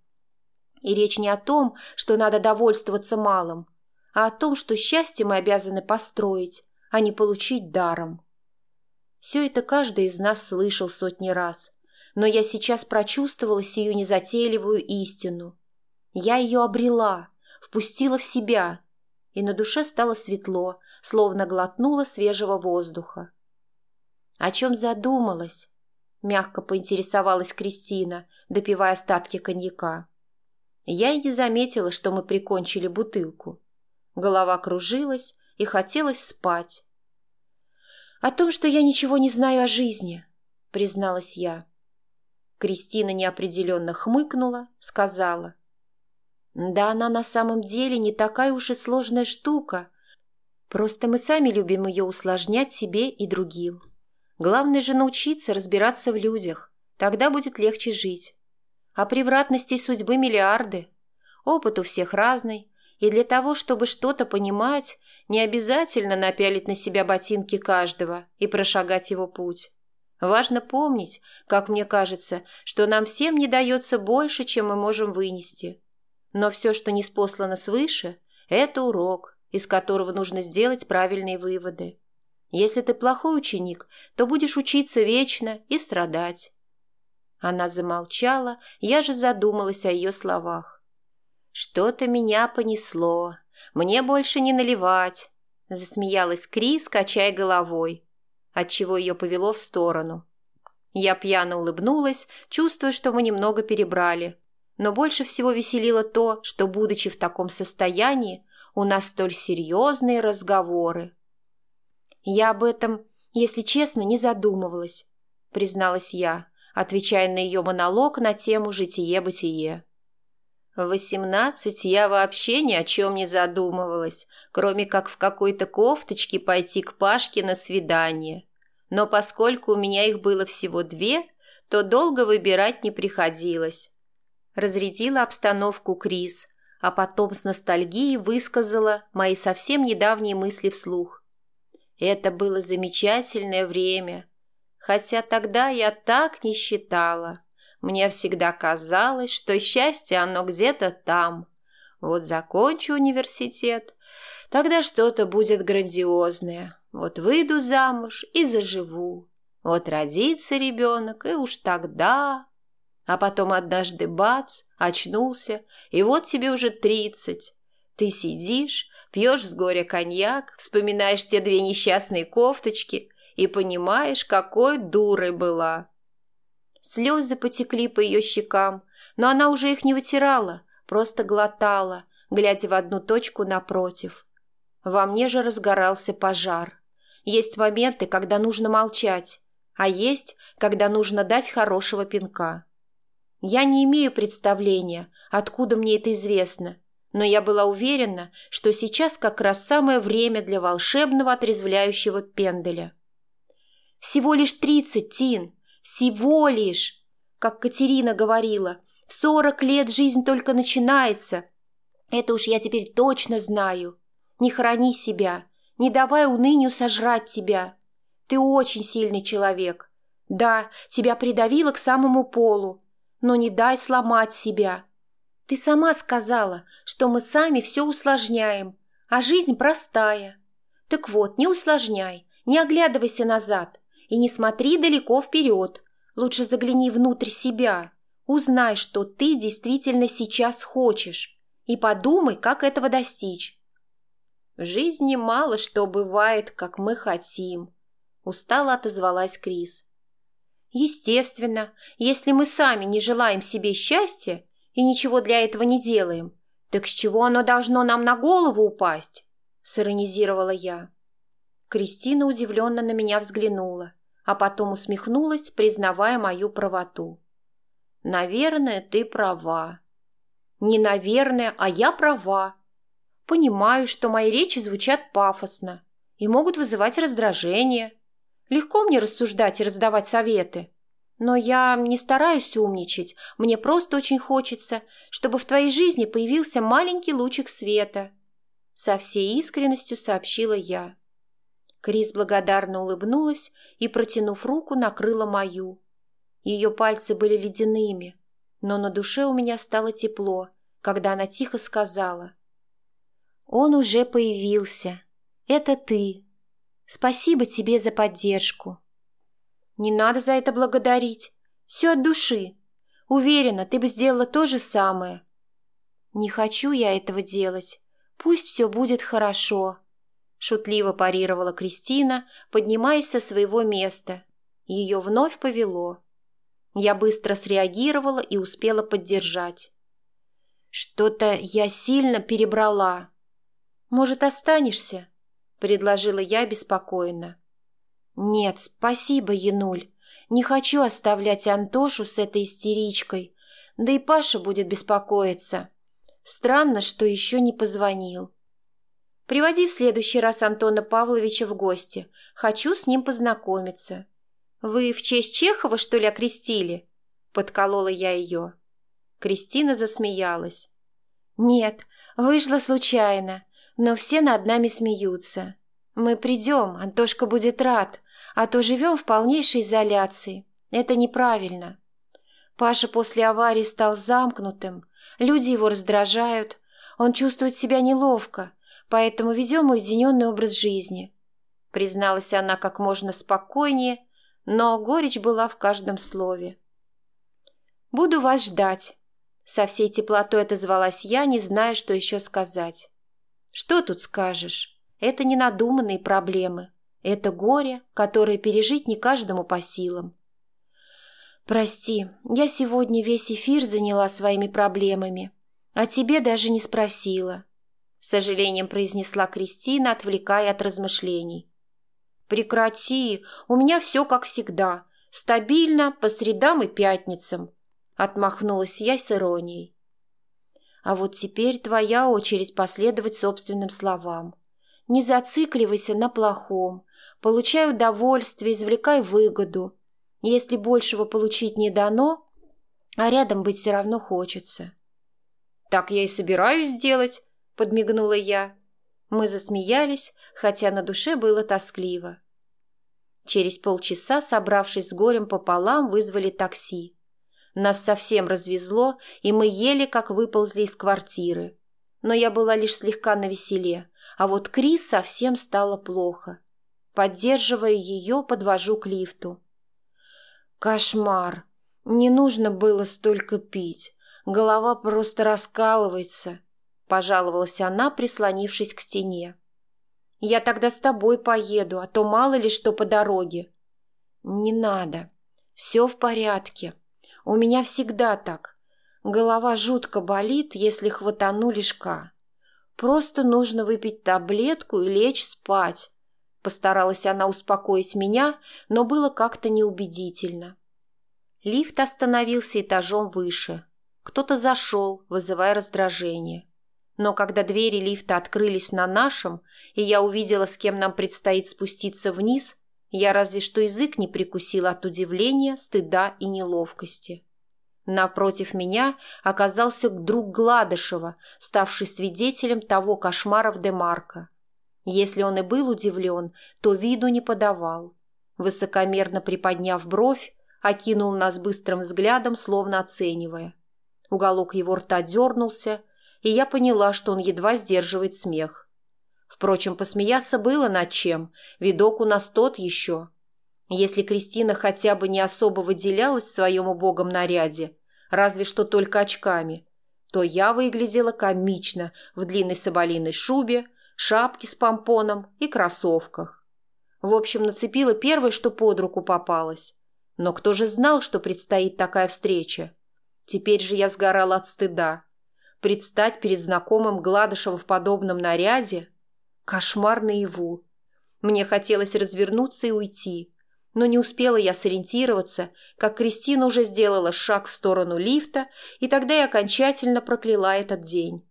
и речь не о том, что надо довольствоваться малым, а о том, что счастье мы обязаны построить, а не получить даром. Все это каждый из нас слышал сотни раз, но я сейчас прочувствовала сию незатейливую истину. Я ее обрела, впустила в себя, и на душе стало светло, словно глотнула свежего воздуха. О чем задумалась? Мягко поинтересовалась Кристина, допивая остатки коньяка. Я и не заметила, что мы прикончили бутылку. Голова кружилась и хотелось спать. «О том, что я ничего не знаю о жизни», — призналась я. Кристина неопределенно хмыкнула, сказала. «Да она на самом деле не такая уж и сложная штука. Просто мы сами любим ее усложнять себе и другим. Главное же научиться разбираться в людях, тогда будет легче жить. А превратностей судьбы миллиарды. Опыт у всех разный, и для того, чтобы что-то понимать, не обязательно напялить на себя ботинки каждого и прошагать его путь. Важно помнить, как мне кажется, что нам всем не дается больше, чем мы можем вынести. Но все, что не спослано свыше, это урок, из которого нужно сделать правильные выводы. Если ты плохой ученик, то будешь учиться вечно и страдать. Она замолчала, я же задумалась о ее словах. «Что-то меня понесло. Мне больше не наливать», — засмеялась Крис, качая головой, отчего ее повело в сторону. Я пьяно улыбнулась, чувствуя, что мы немного перебрали. Но больше всего веселило то, что, будучи в таком состоянии, у нас столь серьезные разговоры. «Я об этом, если честно, не задумывалась», — призналась я, отвечая на ее монолог на тему «Житие-бытие». В восемнадцать я вообще ни о чем не задумывалась, кроме как в какой-то кофточке пойти к Пашке на свидание. Но поскольку у меня их было всего две, то долго выбирать не приходилось. Разрядила обстановку Крис, а потом с ностальгией высказала мои совсем недавние мысли вслух. Это было замечательное время, хотя тогда я так не считала. Мне всегда казалось, что счастье оно где-то там. Вот закончу университет, тогда что-то будет грандиозное. Вот выйду замуж и заживу. Вот родится ребенок, и уж тогда... А потом однажды бац, очнулся, и вот тебе уже тридцать. Ты сидишь, пьешь с горя коньяк, вспоминаешь те две несчастные кофточки и понимаешь, какой дурой была. Слезы потекли по ее щекам, но она уже их не вытирала, просто глотала, глядя в одну точку напротив. Во мне же разгорался пожар. Есть моменты, когда нужно молчать, а есть, когда нужно дать хорошего пинка. Я не имею представления, откуда мне это известно, но я была уверена, что сейчас как раз самое время для волшебного отрезвляющего пенделя. «Всего лишь тридцать, Тин!» Всего лишь, как Катерина говорила, в сорок лет жизнь только начинается. Это уж я теперь точно знаю. Не храни себя, не давай унынию сожрать тебя. Ты очень сильный человек. Да, тебя придавило к самому полу, но не дай сломать себя. Ты сама сказала, что мы сами все усложняем, а жизнь простая. Так вот, не усложняй, не оглядывайся назад. И не смотри далеко вперед. Лучше загляни внутрь себя. Узнай, что ты действительно сейчас хочешь. И подумай, как этого достичь. В жизни мало что бывает, как мы хотим. Устало отозвалась Крис. Естественно, если мы сами не желаем себе счастья и ничего для этого не делаем, так с чего оно должно нам на голову упасть? Сиронизировала я. Кристина удивленно на меня взглянула, а потом усмехнулась, признавая мою правоту. «Наверное, ты права». «Не наверное, а я права. Понимаю, что мои речи звучат пафосно и могут вызывать раздражение. Легко мне рассуждать и раздавать советы. Но я не стараюсь умничать, мне просто очень хочется, чтобы в твоей жизни появился маленький лучик света». Со всей искренностью сообщила я. Крис благодарно улыбнулась и, протянув руку, накрыла мою. Ее пальцы были ледяными, но на душе у меня стало тепло, когда она тихо сказала. «Он уже появился. Это ты. Спасибо тебе за поддержку». «Не надо за это благодарить. Все от души. Уверена, ты бы сделала то же самое». «Не хочу я этого делать. Пусть все будет хорошо», — шутливо парировала Кристина, поднимаясь со своего места. Ее вновь повело. Я быстро среагировала и успела поддержать. «Что-то я сильно перебрала. Может, останешься?» — предложила я беспокойно. «Нет, спасибо, Януль. Не хочу оставлять Антошу с этой истеричкой. Да и Паша будет беспокоиться. Странно, что еще не позвонил. Приводи в следующий раз Антона Павловича в гости. Хочу с ним познакомиться. Вы в честь Чехова, что ли, окрестили? Подколола я ее. Кристина засмеялась. Нет, вышло случайно, но все над нами смеются. Мы придем, Антошка будет рад а то живем в полнейшей изоляции. Это неправильно. Паша после аварии стал замкнутым, люди его раздражают, он чувствует себя неловко, поэтому ведем уединенный образ жизни. Призналась она как можно спокойнее, но горечь была в каждом слове. «Буду вас ждать», — со всей теплотой отозвалась я, не зная, что еще сказать. «Что тут скажешь? Это ненадуманные проблемы. Это горе, которое пережить не каждому по силам. «Прости, я сегодня весь эфир заняла своими проблемами, а тебе даже не спросила», — с сожалением произнесла Кристина, отвлекая от размышлений. «Прекрати, у меня все как всегда, стабильно, по средам и пятницам», — отмахнулась я с иронией. «А вот теперь твоя очередь последовать собственным словам. Не зацикливайся на плохом, Получай удовольствие, извлекай выгоду. Если большего получить не дано, а рядом быть все равно хочется. «Так я и собираюсь сделать», — подмигнула я. Мы засмеялись, хотя на душе было тоскливо. Через полчаса, собравшись с горем пополам, вызвали такси. Нас совсем развезло, и мы еле как выползли из квартиры. Но я была лишь слегка навеселе, а вот Крис совсем стало плохо. Поддерживая ее, подвожу к лифту. Кошмар! Не нужно было столько пить. Голова просто раскалывается, пожаловалась она, прислонившись к стене. Я тогда с тобой поеду, а то мало ли что по дороге. Не надо. Все в порядке. У меня всегда так. Голова жутко болит, если хватану лишка. Просто нужно выпить таблетку и лечь спать, Постаралась она успокоить меня, но было как-то неубедительно. Лифт остановился этажом выше. Кто-то зашел, вызывая раздражение. Но когда двери лифта открылись на нашем, и я увидела, с кем нам предстоит спуститься вниз, я разве что язык не прикусила от удивления, стыда и неловкости. Напротив меня оказался друг Гладышева, ставший свидетелем того кошмара в Демарко. Если он и был удивлен, то виду не подавал. Высокомерно приподняв бровь, окинул нас быстрым взглядом, словно оценивая. Уголок его рта дернулся, и я поняла, что он едва сдерживает смех. Впрочем, посмеяться было над чем, видок у нас тот еще. Если Кристина хотя бы не особо выделялась в своем убогом наряде, разве что только очками, то я выглядела комично в длинной соболиной шубе, шапке с помпоном и кроссовках. В общем, нацепила первое, что под руку попалось. Но кто же знал, что предстоит такая встреча? Теперь же я сгорала от стыда. Предстать перед знакомым Гладышевым в подобном наряде? Кошмар наяву. Мне хотелось развернуться и уйти. Но не успела я сориентироваться, как Кристина уже сделала шаг в сторону лифта, и тогда я окончательно прокляла этот день.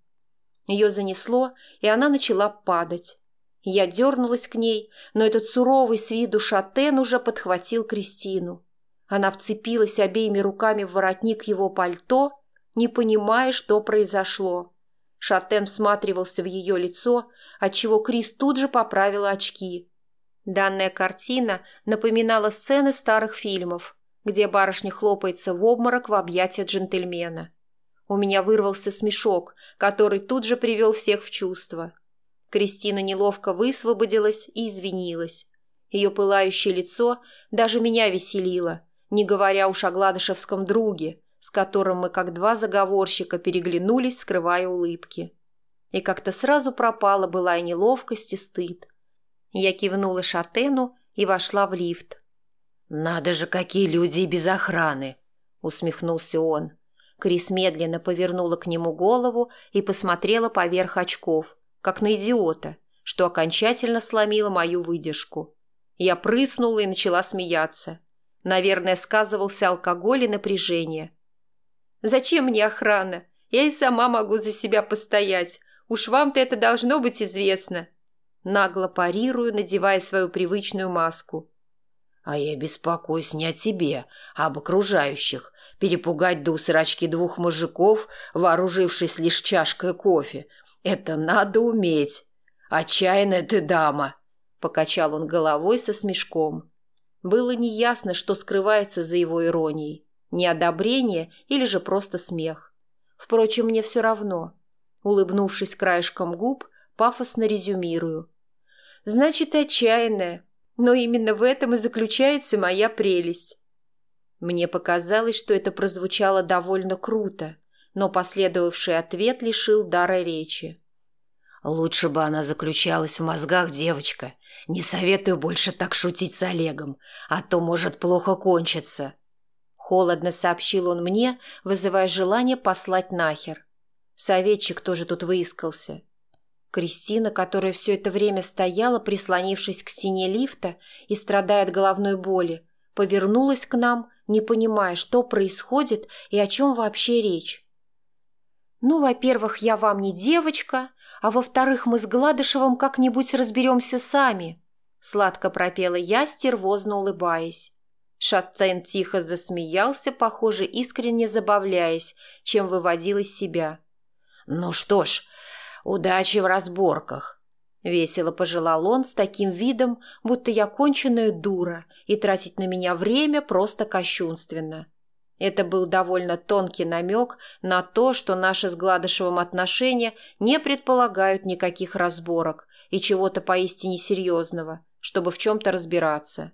Ее занесло, и она начала падать. Я дернулась к ней, но этот суровый с виду шатен уже подхватил Кристину. Она вцепилась обеими руками в воротник его пальто, не понимая, что произошло. Шатен всматривался в ее лицо, отчего Крис тут же поправила очки. Данная картина напоминала сцены старых фильмов, где барышня хлопается в обморок в объятия джентльмена. У меня вырвался смешок, который тут же привел всех в чувство. Кристина неловко высвободилась и извинилась. Ее пылающее лицо даже меня веселило, не говоря уж о гладышевском друге, с которым мы как два заговорщика переглянулись, скрывая улыбки. И как-то сразу пропала была и неловкость, и стыд. Я кивнула Шатену и вошла в лифт. «Надо же, какие люди без охраны!» — усмехнулся он. Крис медленно повернула к нему голову и посмотрела поверх очков, как на идиота, что окончательно сломило мою выдержку. Я прыснула и начала смеяться. Наверное, сказывался алкоголь и напряжение. «Зачем мне охрана? Я и сама могу за себя постоять. Уж вам-то это должно быть известно». Нагло парирую, надевая свою привычную маску. «А я беспокоюсь не о тебе, а об окружающих. Перепугать до усрачки двух мужиков, вооружившись лишь чашкой кофе. Это надо уметь. Отчаянная ты дама!» Покачал он головой со смешком. Было неясно, что скрывается за его иронией. Неодобрение или же просто смех. Впрочем, мне все равно. Улыбнувшись краешком губ, пафосно резюмирую. «Значит, отчаянная. Но именно в этом и заключается моя прелесть». Мне показалось, что это прозвучало довольно круто, но последовавший ответ лишил дара речи. Лучше бы она заключалась в мозгах, девочка. Не советую больше так шутить с Олегом, а то может плохо кончиться. Холодно сообщил он мне, вызывая желание послать нахер. Советчик тоже тут выискался. Кристина, которая все это время стояла, прислонившись к стене лифта и страдая от головной боли, повернулась к нам, не понимая, что происходит и о чем вообще речь. «Ну, во-первых, я вам не девочка, а во-вторых, мы с Гладышевым как-нибудь разберемся сами», — сладко пропела я, стервозно улыбаясь. Шаттен тихо засмеялся, похоже, искренне забавляясь, чем выводил из себя. «Ну что ж, удачи в разборках», — весело пожелал он с таким видом, будто я конченая дура, и тратить на меня время просто кощунственно. Это был довольно тонкий намек на то, что наши с Гладышевым отношения не предполагают никаких разборок и чего-то поистине серьезного, чтобы в чем-то разбираться.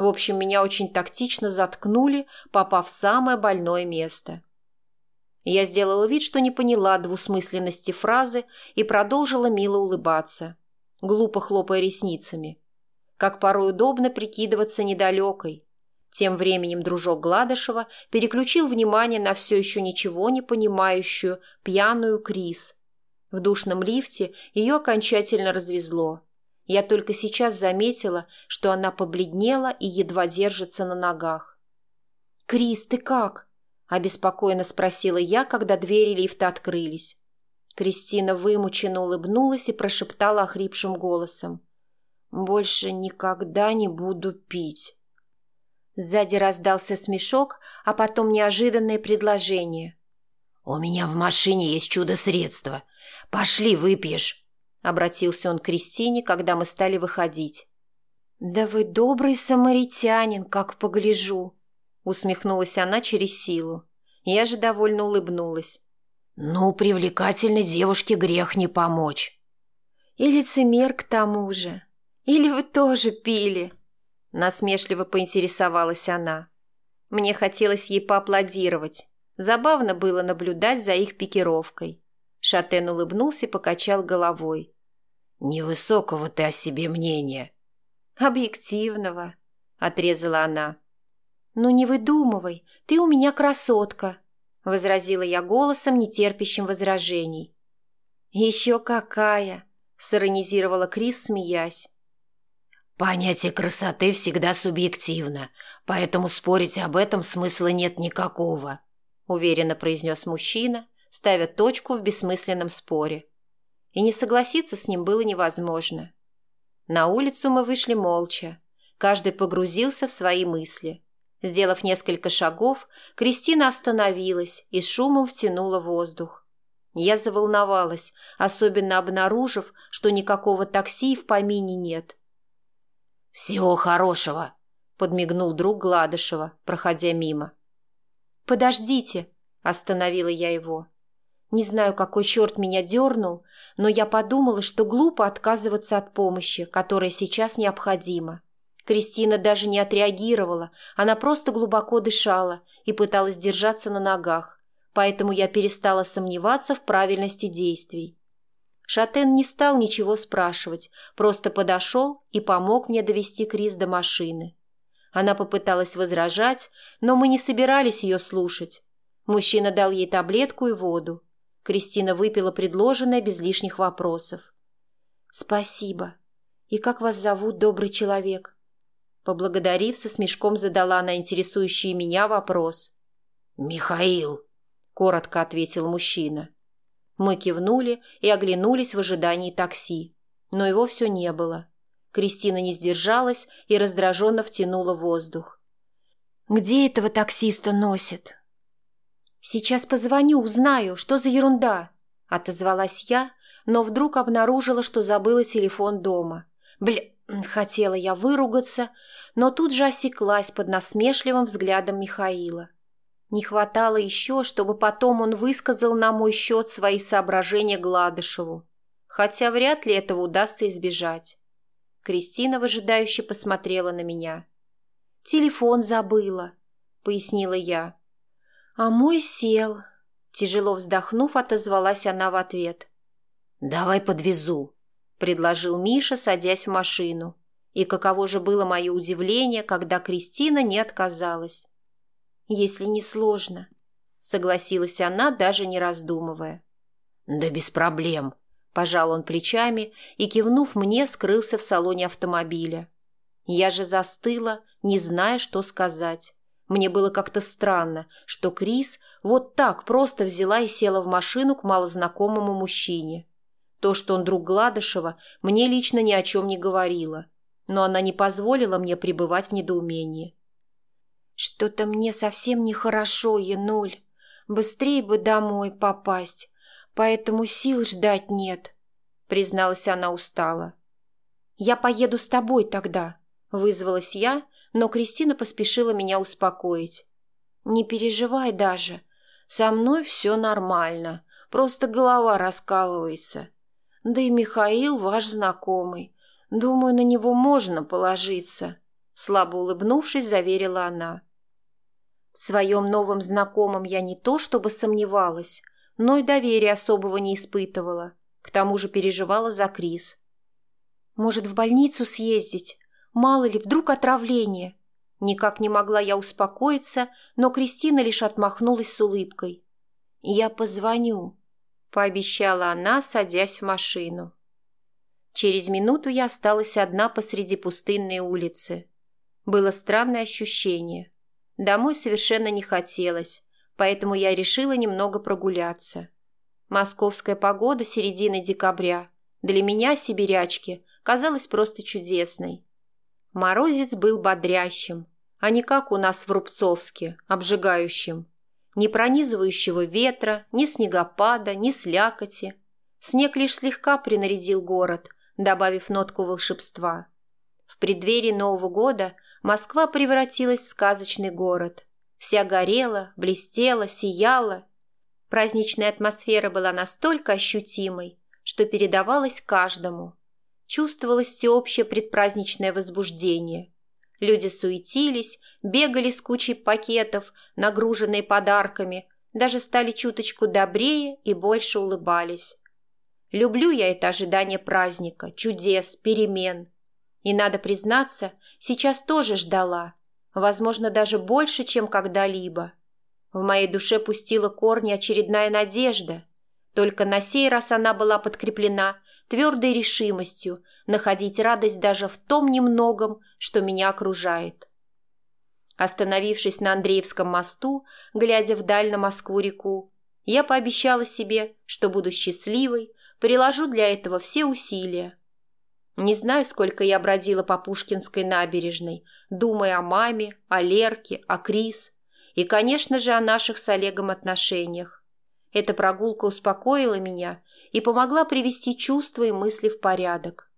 В общем, меня очень тактично заткнули, попав в самое больное место. Я сделала вид, что не поняла двусмысленности фразы и продолжила мило улыбаться, глупо хлопая ресницами. Как порой удобно прикидываться недалекой – тем временем дружок Гладышева переключил внимание на все еще ничего не понимающую пьяную Крис. В душном лифте ее окончательно развезло. Я только сейчас заметила, что она побледнела и едва держится на ногах. «Крис, ты как?» – обеспокоенно спросила я, когда двери лифта открылись. Кристина вымученно улыбнулась и прошептала охрипшим голосом. «Больше никогда не буду пить». Сзади раздался смешок, а потом неожиданное предложение. «У меня в машине есть чудо-средство. Пошли, выпьешь», — обратился он к Кристине, когда мы стали выходить. «Да вы добрый самаритянин, как погляжу», — усмехнулась она через силу. Я же довольно улыбнулась. «Ну, привлекательной девушке грех не помочь». «И лицемер к тому же. Или вы тоже пили?» Насмешливо поинтересовалась она. Мне хотелось ей поаплодировать. Забавно было наблюдать за их пикировкой. Шатен улыбнулся и покачал головой. «Невысокого ты о себе мнения». «Объективного», — отрезала она. «Ну не выдумывай, ты у меня красотка», — возразила я голосом, нетерпящим возражений. «Еще какая!» — сиронизировала Крис, смеясь. Понятие красоты всегда субъективно, поэтому спорить об этом смысла нет никакого, уверенно произнес мужчина, ставя точку в бессмысленном споре. И не согласиться с ним было невозможно. На улицу мы вышли молча. Каждый погрузился в свои мысли. Сделав несколько шагов, Кристина остановилась и шумом втянула воздух. Я заволновалась, особенно обнаружив, что никакого такси в помине нет – «Всего хорошего!» – подмигнул друг Гладышева, проходя мимо. «Подождите!» – остановила я его. Не знаю, какой черт меня дернул, но я подумала, что глупо отказываться от помощи, которая сейчас необходима. Кристина даже не отреагировала, она просто глубоко дышала и пыталась держаться на ногах, поэтому я перестала сомневаться в правильности действий. Шатен не стал ничего спрашивать, просто подошел и помог мне довести Крис до машины. Она попыталась возражать, но мы не собирались ее слушать. Мужчина дал ей таблетку и воду. Кристина выпила предложенное без лишних вопросов. «Спасибо. И как вас зовут, добрый человек?» Поблагодарив, со смешком задала она интересующий меня вопрос. «Михаил», — коротко ответил мужчина. Мы кивнули и оглянулись в ожидании такси, но его все не было. Кристина не сдержалась и раздраженно втянула воздух. «Где этого таксиста носит?» «Сейчас позвоню, узнаю, что за ерунда», — отозвалась я, но вдруг обнаружила, что забыла телефон дома. Бля, хотела я выругаться, но тут же осеклась под насмешливым взглядом Михаила. Не хватало еще, чтобы потом он высказал на мой счет свои соображения Гладышеву, хотя вряд ли этого удастся избежать. Кристина выжидающе посмотрела на меня. «Телефон забыла», — пояснила я. «А мой сел», — тяжело вздохнув, отозвалась она в ответ. «Давай подвезу», — предложил Миша, садясь в машину. И каково же было мое удивление, когда Кристина не отказалась. «Если не сложно», — согласилась она, даже не раздумывая. «Да без проблем», — пожал он плечами и, кивнув мне, скрылся в салоне автомобиля. Я же застыла, не зная, что сказать. Мне было как-то странно, что Крис вот так просто взяла и села в машину к малознакомому мужчине. То, что он друг Гладышева, мне лично ни о чем не говорило, но она не позволила мне пребывать в недоумении. «Что-то мне совсем нехорошо, Януль. Быстрее бы домой попасть, поэтому сил ждать нет», — призналась она устало. «Я поеду с тобой тогда», — вызвалась я, но Кристина поспешила меня успокоить. «Не переживай даже. Со мной все нормально, просто голова раскалывается. Да и Михаил ваш знакомый. Думаю, на него можно положиться», — слабо улыбнувшись, заверила она. В своем новом знакомом я не то чтобы сомневалась, но и доверия особого не испытывала. К тому же переживала за Крис. «Может, в больницу съездить? Мало ли, вдруг отравление. Никак не могла я успокоиться, но Кристина лишь отмахнулась с улыбкой. «Я позвоню», — пообещала она, садясь в машину. Через минуту я осталась одна посреди пустынной улицы. Было странное ощущение. Домой совершенно не хотелось, поэтому я решила немного прогуляться. Московская погода середины декабря для меня, сибирячки, казалась просто чудесной. Морозец был бодрящим, а не как у нас в Рубцовске, обжигающим. Ни пронизывающего ветра, ни снегопада, ни слякоти. Снег лишь слегка принарядил город, добавив нотку волшебства. В преддверии Нового года Москва превратилась в сказочный город. Вся горела, блестела, сияла. Праздничная атмосфера была настолько ощутимой, что передавалась каждому – чувствовалось всеобщее предпраздничное возбуждение. Люди суетились, бегали с кучей пакетов, нагруженные подарками, даже стали чуточку добрее и больше улыбались. Люблю я это ожидание праздника, чудес, перемен. И, надо признаться, сейчас тоже ждала, возможно, даже больше, чем когда-либо. В моей душе пустила корни очередная надежда, только на сей раз она была подкреплена твердой решимостью находить радость даже в том немногом, что меня окружает. Остановившись на Андреевском мосту, глядя вдаль на Москву-реку, я пообещала себе, что буду счастливой, приложу для этого все усилия. Не знаю, сколько я бродила по Пушкинской набережной, думая о маме, о Лерке, о Крис и, конечно же, о наших с Олегом отношениях. Эта прогулка успокоила меня и помогла привести чувства и мысли в порядок.